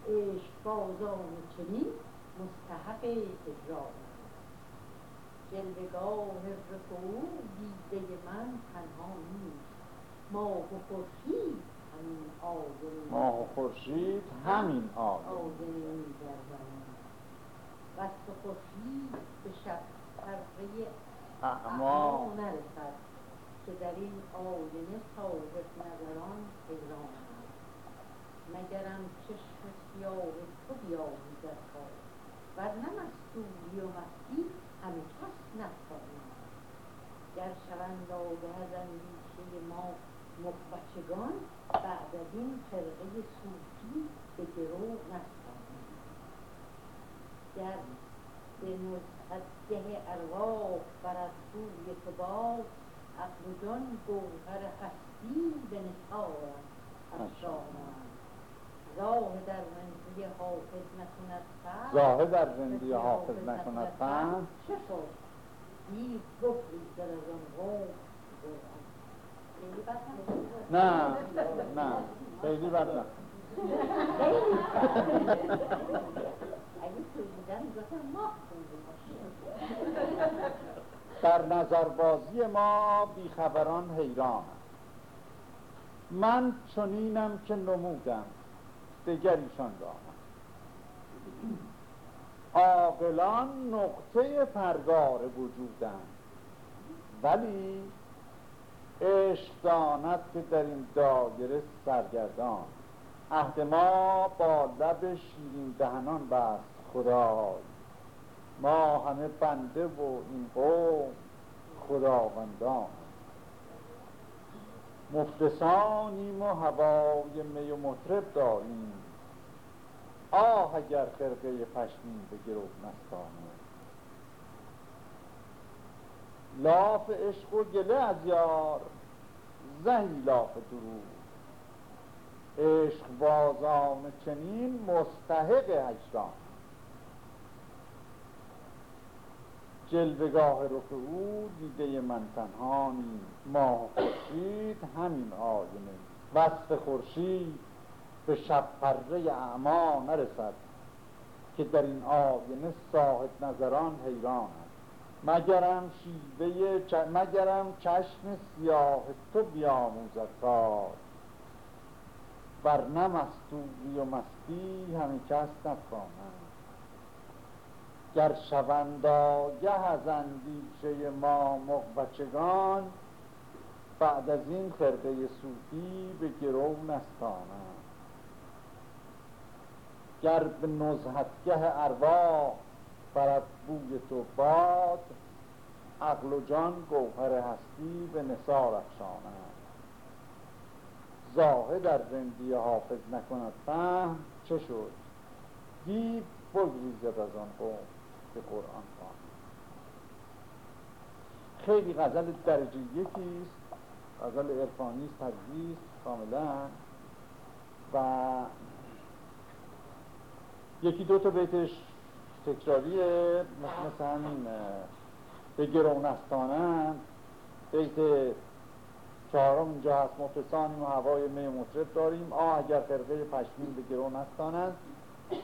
عشق بازان چنین؟ مستحق اجرام جلوگاه رکوع دیده من تنها نیست. ماه و خورشید همین آینه. ماه و خورشید همین میگردند وصف خورشید به شب پرده اعما نرسد که در این آینه صاحب نظران حیرانند مگرم چشم سیاه تو بیاموزد کار. ورنه مستوری و مستی همه کس نتوانند گر شوند آگه از اندیشه ما مخبچگان بعد از این فرقه صوفی به گرو نستانند گر به نزهتگه ارواح برد سوی تو باز عقل و جان گوهر هستی به نثارند افشانند. راه در رندی حافظ نکند فهم زاهد در زندگی حافظ نکند فهم چه شد؟ دیر بگریزد از آن قوم. نه نه. خیلی بد نه. در نظربازی ما بیخبران حیرانم من چنینم که نمودم. دگریشان دانم عاقلان نقطه پرگار وجودند. ولی عشق که در این دایره سرگردان. عهد ما با لب شیرین دهنان بست خدای. ما همه بنده و این قوم خداوندان. مفلسانیم و هوای می و مطرب داریم. آه اگر خرقه پشمین به گرو نستانیم. لاف عشق و گله از یار زهی لاف درود عشق بازان چنین مستحق هجران. جلوگاه رخ او دیده من تنها ماه خورشید همین آینه وصف خورشید به شب پره اعما نرسد که در این آینه صاحب نظران حیران است. مگرم شیوه چ... مگرم چشم سیاه تو بیاموزد کار. ورنه مستوری و مستی همه کس نتوانند گر شوند آگه از اندیشه ما مغبچگان بعد از این خرقه صوفی به گرو نستانند. گر به نزهتگه ارواح برد بوی تو باد عقل و جان گوهر هستی به نثار افشانند. زاهد در زندی حافظ نکند فهم چه شد؟ دیو بگریزد از آن قوم. که قرآن خوان خیلی غزل درجه یکی است. غزل عرفانی است کاملا. و یکی دو تا بیتش تکراریه. مثل, همین به گرون استانند بیت چهارم اینجا هست مفلسانیم و هوای می مطرب داریم. آه اگر خرقه پشمین به گرون استانند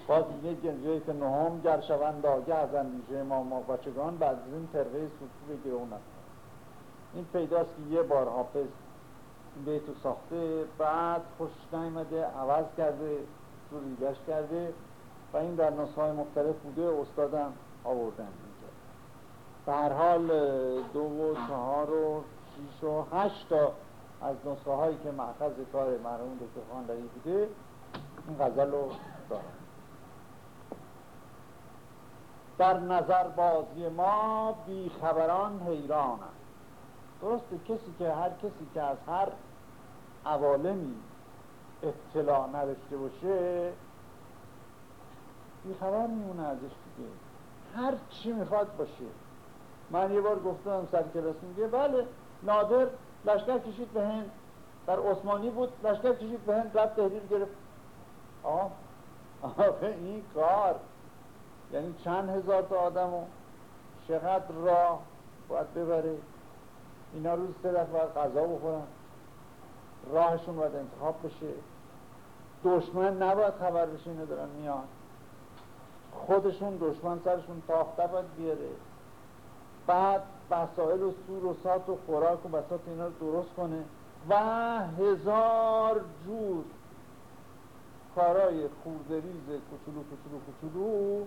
باز یک بیت نهم گر آگه از اندیشه ما ما بچگان بعد از این صوفی به گرون استانند این پیداست که یه بار حافظ این بیتو ساخته بعد خوش نیمده عوض کرده سوریدش کرده و این در نسخه مختلف بوده استادم آوردن اینجا. به هر حال دو و چهار و شیش و هشت تا از نسخه هایی که معخذ کار مرحوم دکتر خانلری بوده این غزل رو دارم. در نظر بازی ما بیخبران حیرانند درسته کسی که هر کسی که از هر عوالمی اطلاع نداشته باشه بیخبر میمونه ازش دیگه. هر چی می‌خواد باشه. من یه بار گفتم سر کلاس میگه بله نادر لشکر کشید به هند. در عثمانی بود لشکر کشید به هند رفت تحریر گرفت. آه آخه این کار. یعنی چند هزار تا آدم و چقدر راه باید ببره؟ اینا روز سه دفعه باید غذا بخورن. راهشون باید انتخاب بشه. دشمن نباید خبر بشه اینو دارن میان. خودشون دشمن سرشون تاخته باید بیاره. بعد وسایل و سور و سات و خوراک و بسات اینا رو درست کنه و هزار جور کارای خوردریز کچولو کچولو کچولو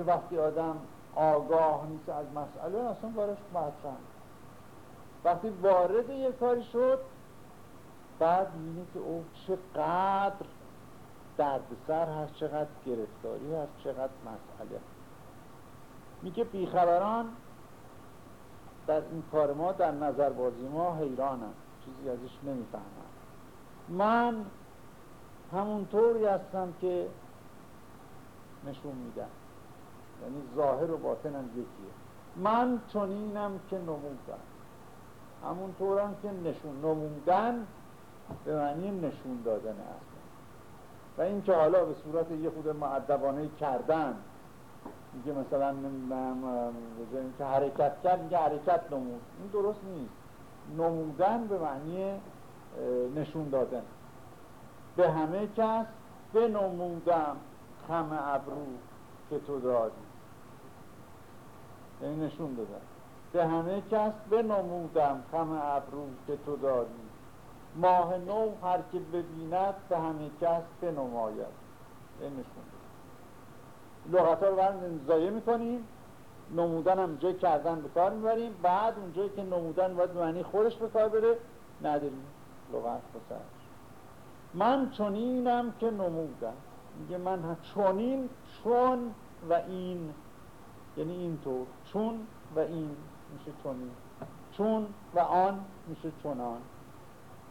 که وقتی آدم آگاه نیست از مسئله اصلا براش مطرح. وقتی وارد یه کاری شد بعد می‌بینی که او چقدر دردسر هست چقدر گرفتاری هست چقدر مسئله. میگه بیخبران در این کار ما در نظربازی ما حیرانم چیزی ازش نمی‌فهمم من همونطوری هستم که نشون میدم. یعنی ظاهر و باطنم یکیه. من چنینم که نمودم همونطورم که نشون نمودن به معنی نشون دادن است و این که حالا به صورت یه خود معدبانه کردن میگه مثلا که حرکت کرد میگه حرکت نمود. این درست نیست. نمودن به معنی نشون دادن. به همه کس به نمودم خم ابرو که تو دادی نشون دادن به همه کس به نمودم خم ابرو که تو دادی ماه نو هر که ببیند به همه کس بنماید. این نشون لغت ها رو برم زایه می‌کنیم نمودن هم جای کردن به کار می‌بریم بعد اونجایی که نمودن باید معنی خودش به کار بره نداریم لغت بسرش من چونینم که نمودم. میگه من چونین چون و این یعنی اینطور. چون و این میشه چونین چون و آن میشه چونان.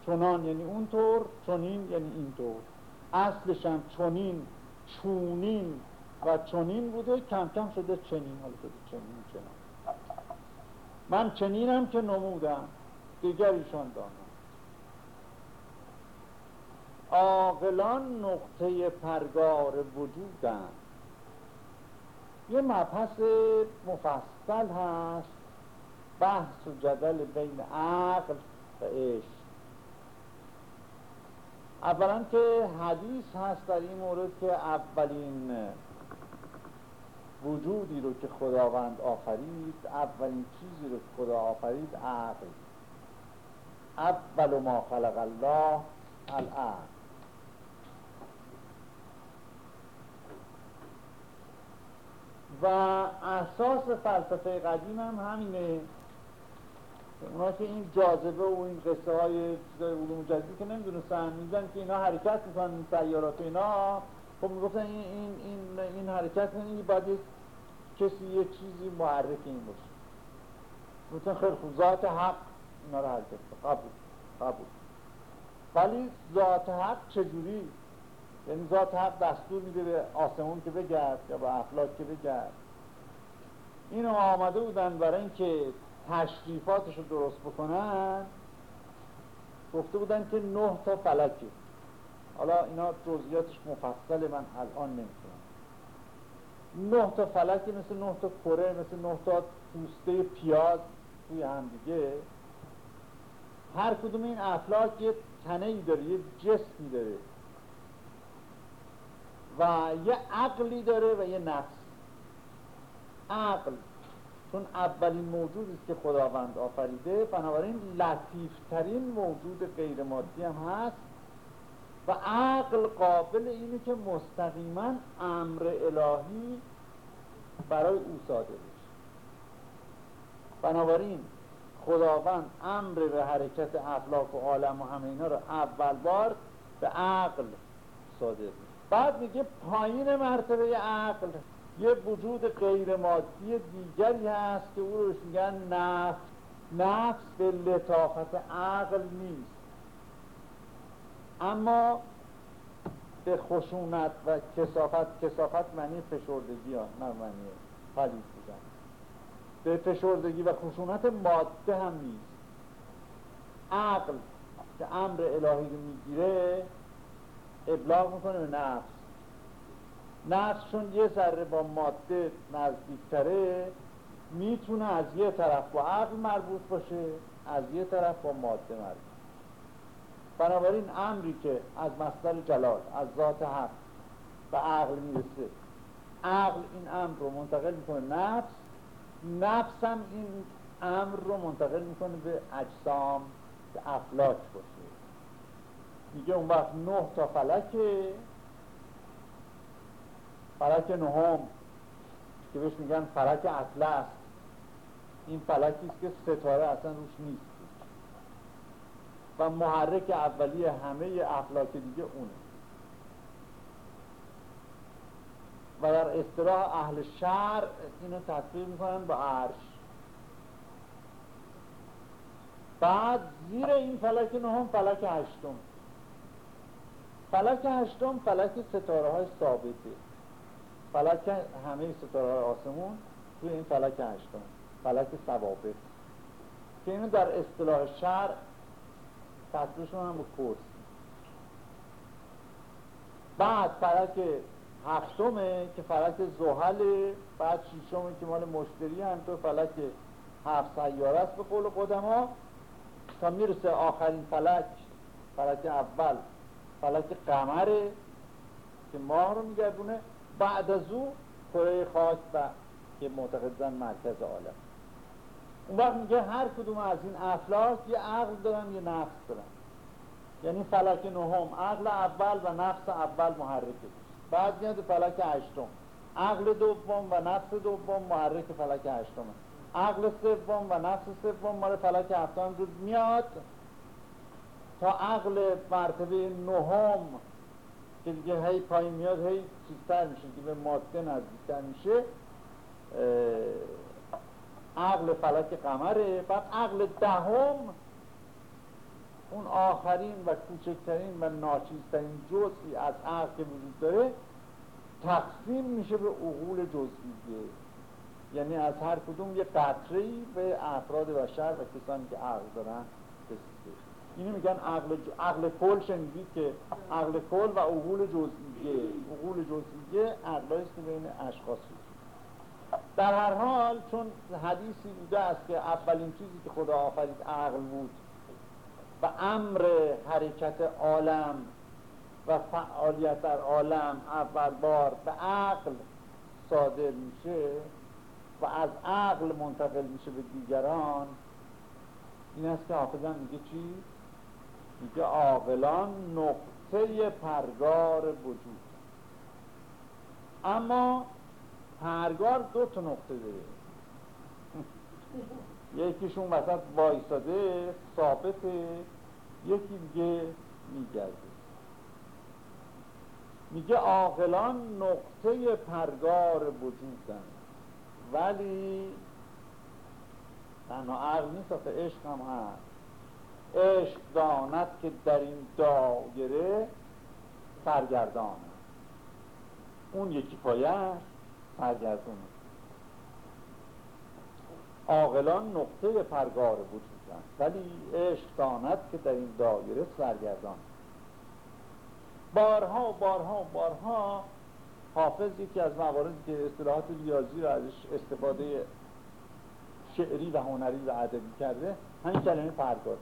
چونان یعنی اونطور چونین یعنی اینطور. اصلش هم چونین چونین و چونین بوده کم کم شده چنین. حالا شده چنین چنان. من چنینم که نمودم. دیگر ایشان دانم. عاقلان نقطه پرگار وجودن یه مبحث مفصل هست. بحث و جدل بین عقل و عشق. اولا که حدیث هست در این مورد که اولین وجودی رو که خداوند آفرید اولین چیزی رو که خدا آفرید عقل. اول ما خلق الله العقل. و اساس فلسفه قدیم هم همینه. اونا که این جاذبه و این قصه های علوم جدید که نمی‌دونستن میدن که اینا حرکت می‌کنن این سیارات اینا. خب می‌گفتن این, این, این, این حرکت این باید کسی یه چیزی معرف این باشه. می‌گفتن خیلی خوب ذات حق اینا رو حرکت قبول قبول. ولی ذات حق چجوری؟ یعنی ذات حق دستور میده به آسمون که بگرد یا به افلاک که بگرد. اینو آمده بودن برای اینکه تشریفاتش رو درست بکنن. گفته بودن که نه تا فلکه. حالا اینا جزئیاتش مفصل من الان نمی‌تونم نه تا فلکی مثل نه تا کره مثل نه تا پوسته پیاز توی هم دیگه. هر کدوم این افلاک یه تنه ای داره یه جسمی داره. و یه عقلی داره و یه نفس. عقل. چون اولین موجودی است که خداوند آفریده بنابراین لطیفترین موجود غیر مادی هم هست و عقل قابل اینه که مستقیما امر الهی برای او صادر بشه. بنابراین خداوند امر به حرکت افلاک و عالم و همه اینا رو اول بار به عقل صادر بعد میگه پایین مرتبه عقل. یه وجود غیر مادی دیگری هست که او رو میگن نفس. نفس به لطافت عقل نیست. اما به خشونت و کسافت کسافت معنی فشردگی ها نه معنی پلید بودن. به فشردگی و خشونت ماده هم نیست. عقل که امر الهی رو می‌گیره ابلاغ می‌کنه به نفس. نفس چون یه ذره با ماده نزدیکتره می‌تونه از یه طرف با عقل مربوط باشه از یه طرف با ماده مربوط بنابراین امری که از مصدر جلال از ذات حق به عقل می‌رسه. عقل این امر رو منتقل می‌کنه نفس. نفس این امر رو منتقل می‌کنه به اجسام که افلاک باشه. میگه اون وقت نه تا فلکه. فلک نهم که بهش میگن فلک اطلس. این فلکی است که ستاره اصلا روش نیست. و محرک اولی همه افلاک دیگه اونه. و در اصطلاح اهل شهر اینو تصویر می‌کنن با عرش. بعد زیر این فلک نهم فلک هشتم. فلک هشتم فلک ستاره های ثابته فلک همه ستاره های آسمون توی این فلک هشتم فلک ثوابت. که اینو در اصطلاح شهر تصویرشون هم با کرسی بعد فلک هفتمه که فلک زحل بعد شیشمه که مال مشتری تو فلک هفت سیاره است به قول قدما. تا می‌رسه آخرین فلک فلک اول. فلک قمره که ماه رو میگردونه. بعد از او کره خاک و که معتقدن مرکز عالم. اون وقت میگه هر کدوم از این افلاک یه عقل دارن یه نفس دارن. یعنی فلک نهم عقل اول و نفس اول محرکه. بعد میاد فلک هشتم. عقل دوم و نفس دوم محرک فلک هشتمه. عقل سوم و نفس سوم مال فلک هفتم. میاد تا عقل مرتبه نهم که دیگه هی پایین میاد هی چیزتر میشه که به ماده نزدیکتر میشه عقل فلک قمره. بعد عقل دهم اون آخرین و کوچکترین و ناچیزترین جزئی از عقل که وجود داره تقسیم میشه به عقول جزئیه یعنی از هر کدوم یه قطره به افراد بشر و کسانی که عقل دارن اینو میگن عقل, عقل کل شنیدید که عقل کل و عقول جزئیه عقول جزئیه عقلایست که بین اشخاص در هر حال چون حدیثی بوده است که اولین چیزی که خدا آفرید عقل بود و امر حرکت عالم و فعالیت در عالم اول بار به عقل صادر میشه و از عقل منتقل میشه به دیگران این است که حافظم میگه چی؟ میگه عاقلان نقطه پرگار وجود. اما پرگار دو تا نقطه داره. یکیشون وسط وایساده ثابته یکی دیگه میگرده. میگه عاقلان نقطه پرگار وجودن. ولی تنها عقل نیست عشق هم هست. عشق داند که در این دایره سرگردانه اون یکی پایه سرگردونه عاقلان نقطه پرگار وجودن ولی عشق داند که در این دایره سرگردان بارها و بارها و بارها حافظ یکی از مواردی که اصطلاحات ریاضی رو ازش استفاده شعری و هنری و ادبی کرده همین کلمه پرگار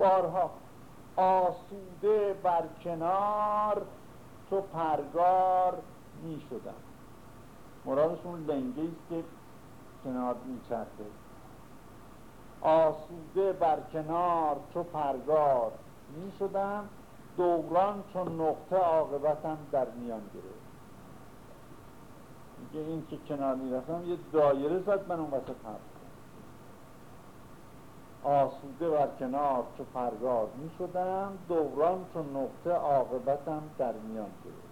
بارها آسوده بر کنار تو پرگار می شدن مرادشون لنگه است که کنار می چرده آسوده بر کنار تو پرگار می شدن دوران چون نقطه عاقبتم در میان گرفت. میگه این که کنار می‌رفتم یه دایره زد من اون وسط حرف آسوده بر کنار چو پرگار می شدم دوران چون نقطه عاقبتم در میان گرفت.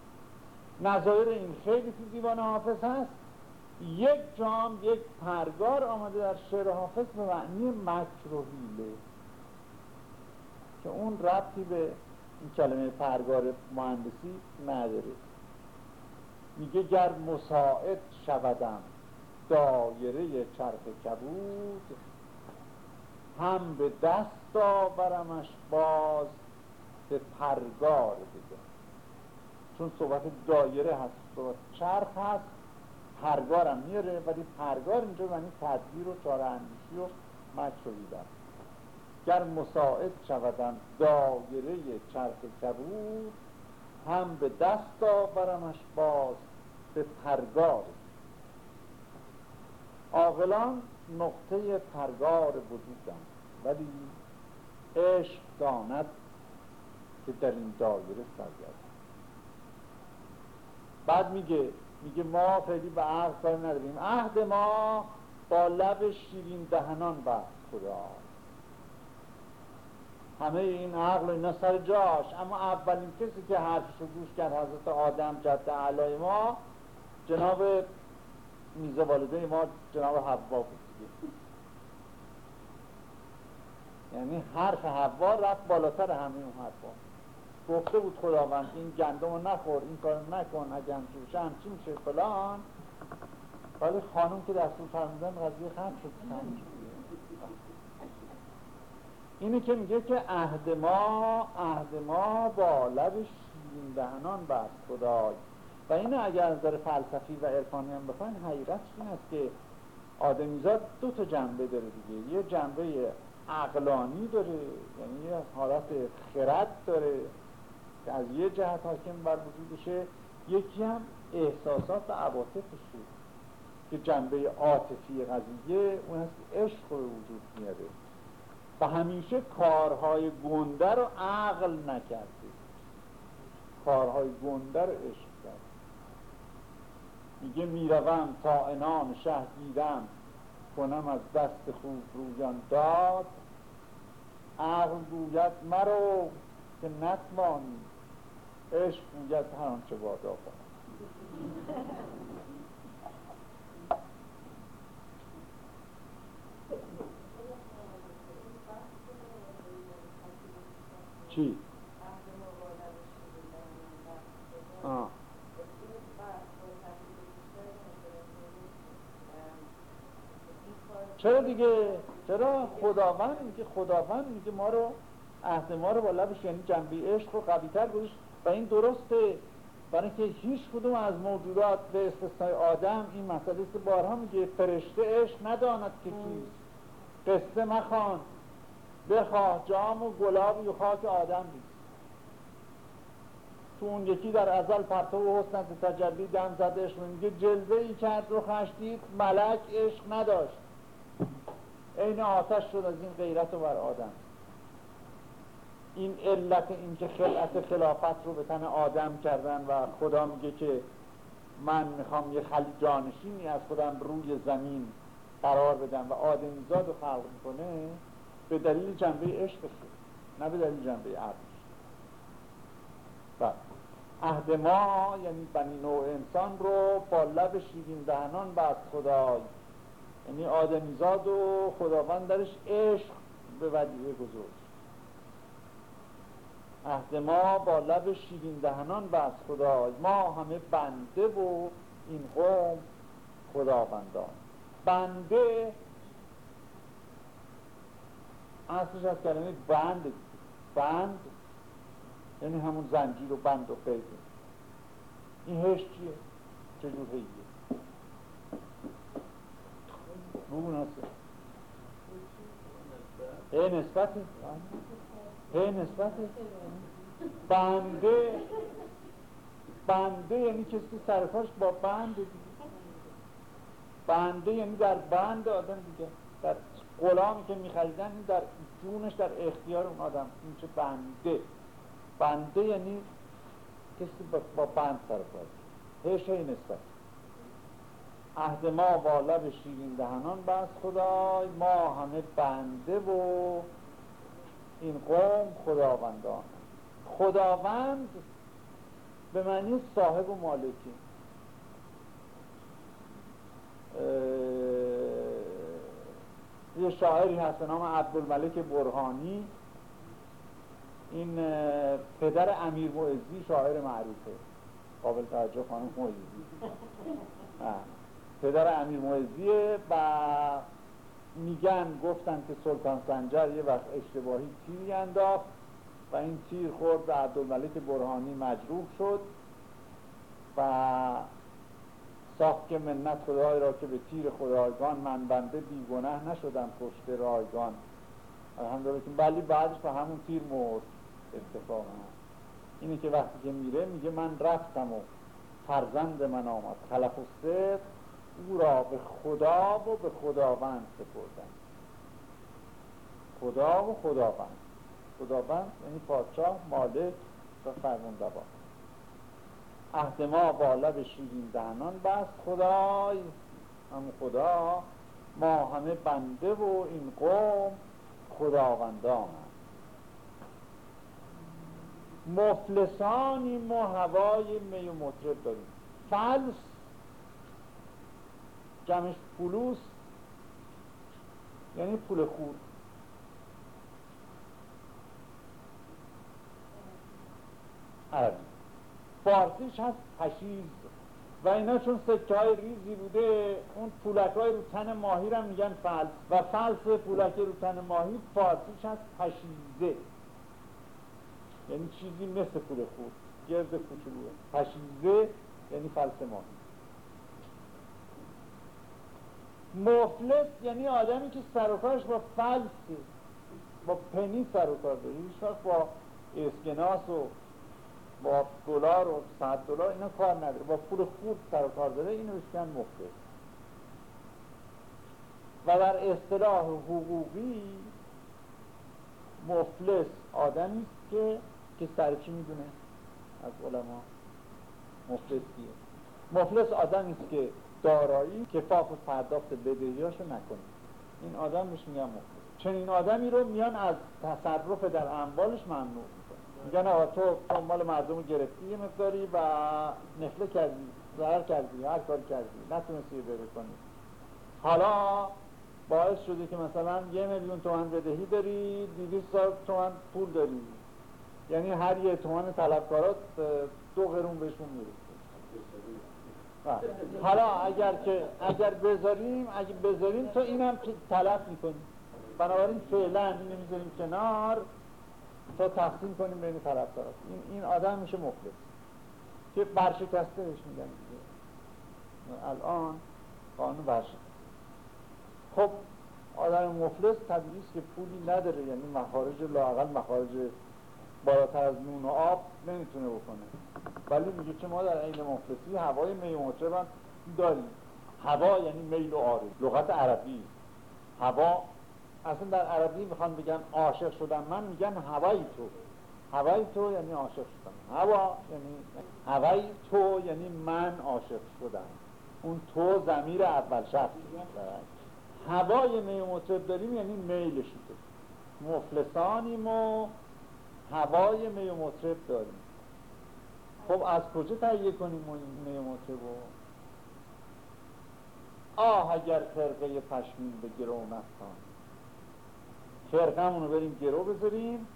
نظایر این خیلی تو دیوان حافظ هست. یک جام یک پرگار آمده در شعر حافظ به معنی مکر و حیله که اون ربطی به این کلمه پرگار مهندسی نداره. میگه گر مساعد شودم دایره چرخ کبود هم به دست آورمش باز به پرگار دیگه. چون صحبت دایره هست صحبت چرخ هست پرگارم میاره ولی پرگار اینجا معنی تدبیر و چاره اندیشی و مکر گر مساعد شودم دایره چرخ کبود هم به دست آورمش باز به پرگار. عاقلان نقطه پرگار وجودم ولی عشق داند که در این دایره سرگرد. بعد میگه میگه ما خیلی به عقل کار نداریم. عهد ما با لب شیرین دهنان بست خدا. همه این عقل و اینا سر جاش. اما اولین کسی که حرفشو گوش کرد حضرت آدم جد علای ما جناب میزه والده ما جناب حوا بود یعنی حرف حوا رفت بالاتر همه اون حرفا. گفته بود خداوند این گندم رو نخور این کار نکن اگه همچین بشه همچین میشه فلان. ولی خانم که دستور فرمودن قضیه خم شد. اینه که میگه که عهد ما عهد ما با لب شیرین دهنان بست خدای. و اینه اگر از نظر فلسفی و عرفانی هم بخواین حقیقتش این است که آدمیزاد دو تا جنبه داره دیگه. یه جنبه عقلانی داره یعنی حالت خرد داره که از یه جهت حاکم بر وجودشه یکی هم احساسات و عواطفشه که جنبه عاطفی قضیه اون هست عشق رو وجود میاره. و همیشه کارهای گنده رو عقل نکرده. کارهای گنده رو عشق کرد میگه می‌روم تا انان شه دیدم کنم از دست خوب رویان داد. عقل گوید مرو که نتوانی عشق گوید هر آنچه بادا کنم چی؟ آه. چرا دیگه چرا خداوند میگه خداوند میگه ما رو عهد ما رو با لبش یعنی جنبه عشق رو قوی تر و این درسته. برای اینکه هیچ کدوم از موجودات به استثنای آدم این مسئله است بارها میگه فرشته عشق نداند که چیست قصه مخوان. بخواه جام و گلابی و خاک آدم بید تو اون یکی در ازل پرتو حسنت تجلی دم زدش میگه جلوه ای کرد رو خشتید ملک عشق نداشت. عین آتش شد از این غیرت و بر آدم. این علت این که خلعت خلافت رو به تن آدم کردن و خدا میگه که من می‌خوام یه خلی جانشینی از خودم روی زمین قرار بدم و آدمیزاد رو خلق می‌کنه به دلیل جنبه عشق نه به دلیل جنبه عقل. بله. عهد ما یعنی بنی نوع انسان رو با لب شیرین دهنان بست خدای. یعنی آدمیزاد و خداوند درش عشق به ودیعه گذاشت عهد ما با لب شیرین دهنان بست خدای ما همه بنده و این قوم خداوندان. بنده اصلش از کلمه بند. بند یعنی همون زنجیر و بند و قیده این هش چیه؟ چجور هیه؟ ناسه هی نسبته هی نسبته بنده بنده یعنی کسی که سرکارش با بند دیگه. بنده یعنی در بند آدم دیگه. در غلامی که میخریدن در جونش در اختیار اون آدم. این چه بنده. بنده یعنی کسی با بند سر هشه این نسبت. عهد ما با لب شیرین دهنان بس خدای ما همه بنده و این قوم خداوندان. خداوند به معنی صاحب و مالکی. یه شاعری هست نام عبدالملک برهانی. این پدر امیر معزی شاعر معروفه. قابل توجه خانم معزی. پدر امیر معزیه و میگن گفتن که سلطان سنجر یه وقت اشتباهی تیری انداخت و این تیر خورد به عبدالملک برهانی مجروح شد و ساخت که منت خدای را که به تیر خدایگان من بنده بیگنه نشدم پشت رایگان. الحمدلله ولی بعدش به همون تیر مرد اتفاقا. اینه که وقتی که میره میگه من رفتم و فرزند من آمد خلف و صدق او را به خدا و به خداوند سپردم خدا و خداوند. خداوند یعنی پادشاه مالک و فرمانروا عهد ما با لب شیرین دهنان بست خدای. هم خدا ما همه بنده و این قوم خداوندان مفلسانی ما هوای می و مطرب داریم. فلس جمعش فلوس یعنی پول خرد عربی فارسیش هست پشیز و اینا چون سکه های ریزی بوده اون پولک های رو تن ماهی رو میگن فلس. و فلس پولک رو تن ماهی فارسیش هست پشیزه یعنی چیزی مثل پول خود گرد کوچولوه. پشیزه یعنی فلس ماهی. مفلس یعنی آدمی که سر با فلسه با پنی سر و کار داره. هیچ با اسکناس و با دلار و صد دلار اینا کار نداره. با پول خود سر و کار داره اینو بشکن مفلس. و در اصطلاح حقوقی مفلس آدمی است که که سر چی می‌دونه؟ از علما. مفلس کیه مفلس آدمی است که دارایی کفاف پرداخت بدهیاشو نکنه. این آدم میشه میگن مفلس. چون این آدمی رو میان از تصرف در اموالش ممنوع میگن آقا تو مال مردم رو گرفتی یه مقداری و نفله کردی ضرر کردی هر کاری کردی نتونستی بره کنی. حالا باعث شده که مثلا یه میلیون تومن بدهی داری دیویست تومن پول داری. یعنی هر یه تومن طلبکارات دو قرون بهشون می‌رسه. حالا اگر که اگر بذاریم اگر بذاریم تو اینم طلب می‌کنی. بنابراین فعلا اینو می‌ذاریم کنار تا تقسیم کنیم بین طرفدارات این این آدم میشه مفلس که برشکسته بهش میگن. الان قانون برشکسته. خب آدم مفلس طبیعی که پولی نداره. یعنی مخارج لاقل مخارج بالاتر از نون و آب نمی‌تونه بکنه. ولی میگه که ما در عین مفلسی هوای می مطرب داریم. هوا یعنی میل و آرزو. لغت عربی. هوا اصلا در عربی می‌خوان بگن عاشق شدن. من میگن هوای تو. هوای تو یعنی عاشق شدن. هوا یعنی هوای تو یعنی من عاشق شدم. اون تو زمیر اول شخص. هوای می مطرب داریم یعنی میل شده مفلسانیم و هوای می مطرب داریم. خب از کجا تهیه کنیم می مطرب آه اگر خرقه پشمین به گرو نستان. فرقمون رو بریم گرو بذاریم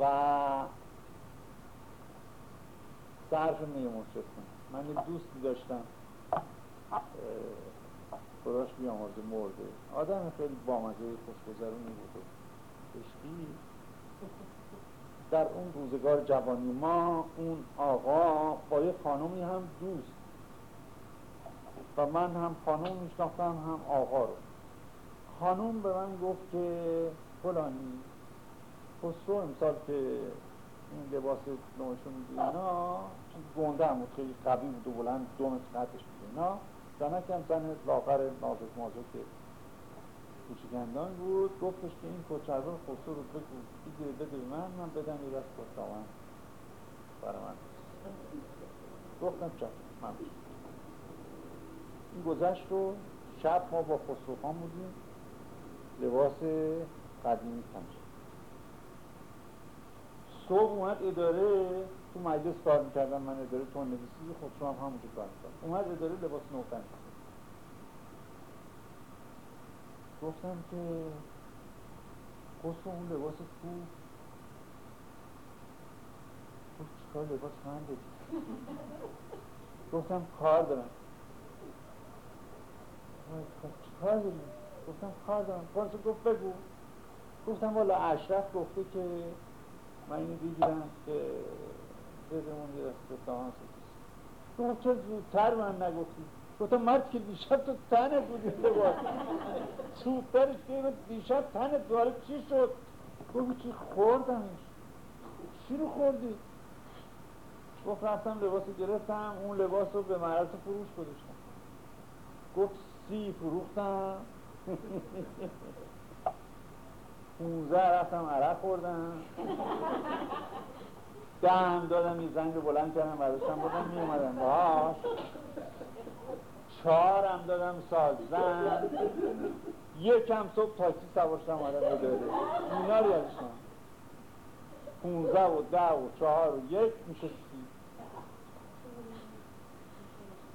و صرف نیموشت کنیم. من یه دوستی داشتم خداش بیامرزه مرده. آدم خیلی بامزه خوشگذرونی بود. عشقی. در اون روزگار جوانی ما اون آقا با یه خانومی هم دوست. و من هم خانوم میشناختم هم آقا رو. خانوم به من گفت که فلانی خسرو امسال که این لباس نوشون میگه اینا گنده هم خیلی قوی بود و بلند دو متر قدش بود اینا. زنک هم زن لاغر نازک مازک کوچیکندان بود گفتش که این کچربان خسرو رو بگو بگیره بده من من بدم یه دست کچاون برای من. گفتم چه؟ من. این گذشت رو شب ما با خسرو خان بودیم. لباس قدیمی تن صبح اومد اداره تو مجلس کار می‌کردم من اداره تو نویسی شما هم همونجا کار اومد اداره لباس نو تن گفتم که گفتم اون لباس تو گفت چیکار لباس من داری؟ گفتم کار دارم. چیکار داری؟ گفتم کار دارم. گفت بگو. گفتم والا اشرف گفته که من اینو بگیرم که بدمون یه دست ساهان گفت چه زودتر من نگفتی؟ گفتم مرد که دیشب تو تنت بودی لباس زودترش که دیشب تنت دواره چی شد؟ گفت چی خوردمش چی رو خوردی؟ گفت رفتم لباس گرفتم اون لباس رو به معرض فروش گذاشتم. گفت سی فروختم. پونزه رفتم عرق خوردم. دهم دادم یه زنگ بلند کردم برداشتم بودم می اومدم باش چهارم دادم سازن یکم صبح تاکسی سوارشتم آدم بداره اینا رو یادشم پونزه و ده و چهار و یک میشه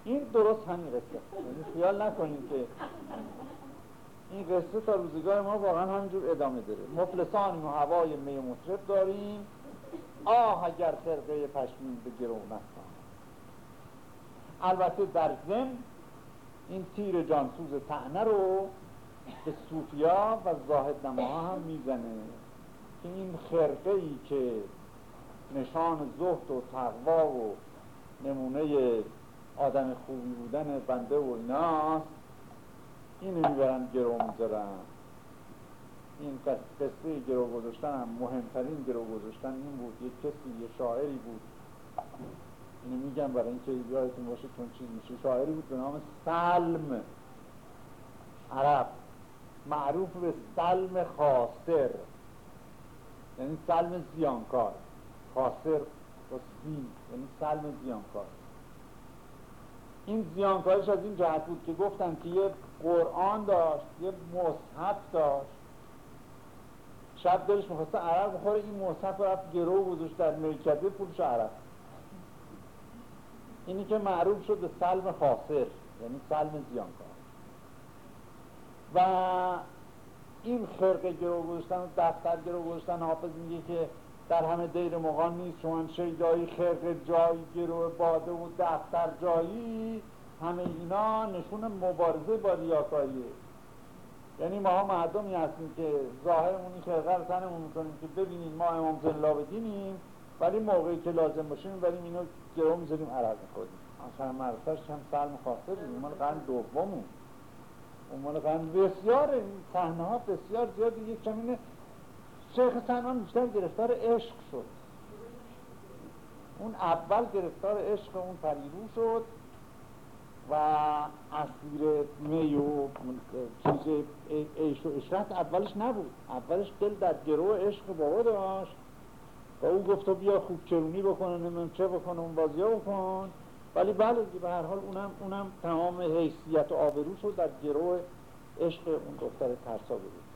این درست همین قصه یعنی خیال نکنید که این قصه تا روزگار ما واقعا همینجور ادامه داره. مفلسانیم و هوای می مطرب داریم. آه اگر خرقه پشمین به گرو نستان البته در زم این تیر جانسوز تعنه رو به صوفیا و زاهد نماها هم می‌زنه. که این خرقه ای که نشان زهد و تقوا و نمونه آدم خوبی بودن بنده و ایناست اینو می‌برن گرو می‌ذارن. این قصه گرو گذاشتن هم مهمترین گرو گذاشتن این بود. یک کسی یه شاعری بود. اینو میگم برای اینکه یادتون باشه چون چیز میشه. شاعری بود به نام سلم. عرب. معروف به سلم خاصر. یعنی سلم زیانکار. خاصر با سین. یعنی سلم زیانکار. این زیانکارش از این جهت بود که گفتن که یه قرآن داشت یه مصحف داشت. شب دلش می‌خواسته عرق بخوره این مصحف رفت گرو گذاشت در میکده پولش عرق. اینی که معروف شد به سلم خاصر یعنی سلم زیانکار و این خرق گرو گذاشتن و دفتر گرو گذاشتن حافظ میگه که در همه دیر مغان نیست چون شیدایی خرق جایی گرو باده و دفتر جایی همه اینا نشون مبارزه با ریاکاریه یعنی ما مردمی هستیم که ظاهرمون این خرقه رو تنمون می‌کنیم که ببینیم ما امام زنلا بدینیم ولی موقعی که لازم باشیم بریم اینو گرو می‌ذاریم عرق می‌خوریم اصلا مرساش هم سلم خواسته بود مال قرن دومون اون مال قرن بسیار صحنه ها بسیار زیاد یک کمینه شیخ سنان بیشتر گرفتار عشق شد. اون اول گرفتار عشق اون پریرو شد و اسیر می و چیز عیش و اشرت اولش نبود. اولش دل در گروه عشق بابا داشت. و او گفت بیا خوب چرونی بکنه نمیم چه بکنه اون بازی بکن. ولی بله به هر حال اونم, اونم تمام حیثیت و آبروش رو در گروه عشق اون دختر ترسا بود.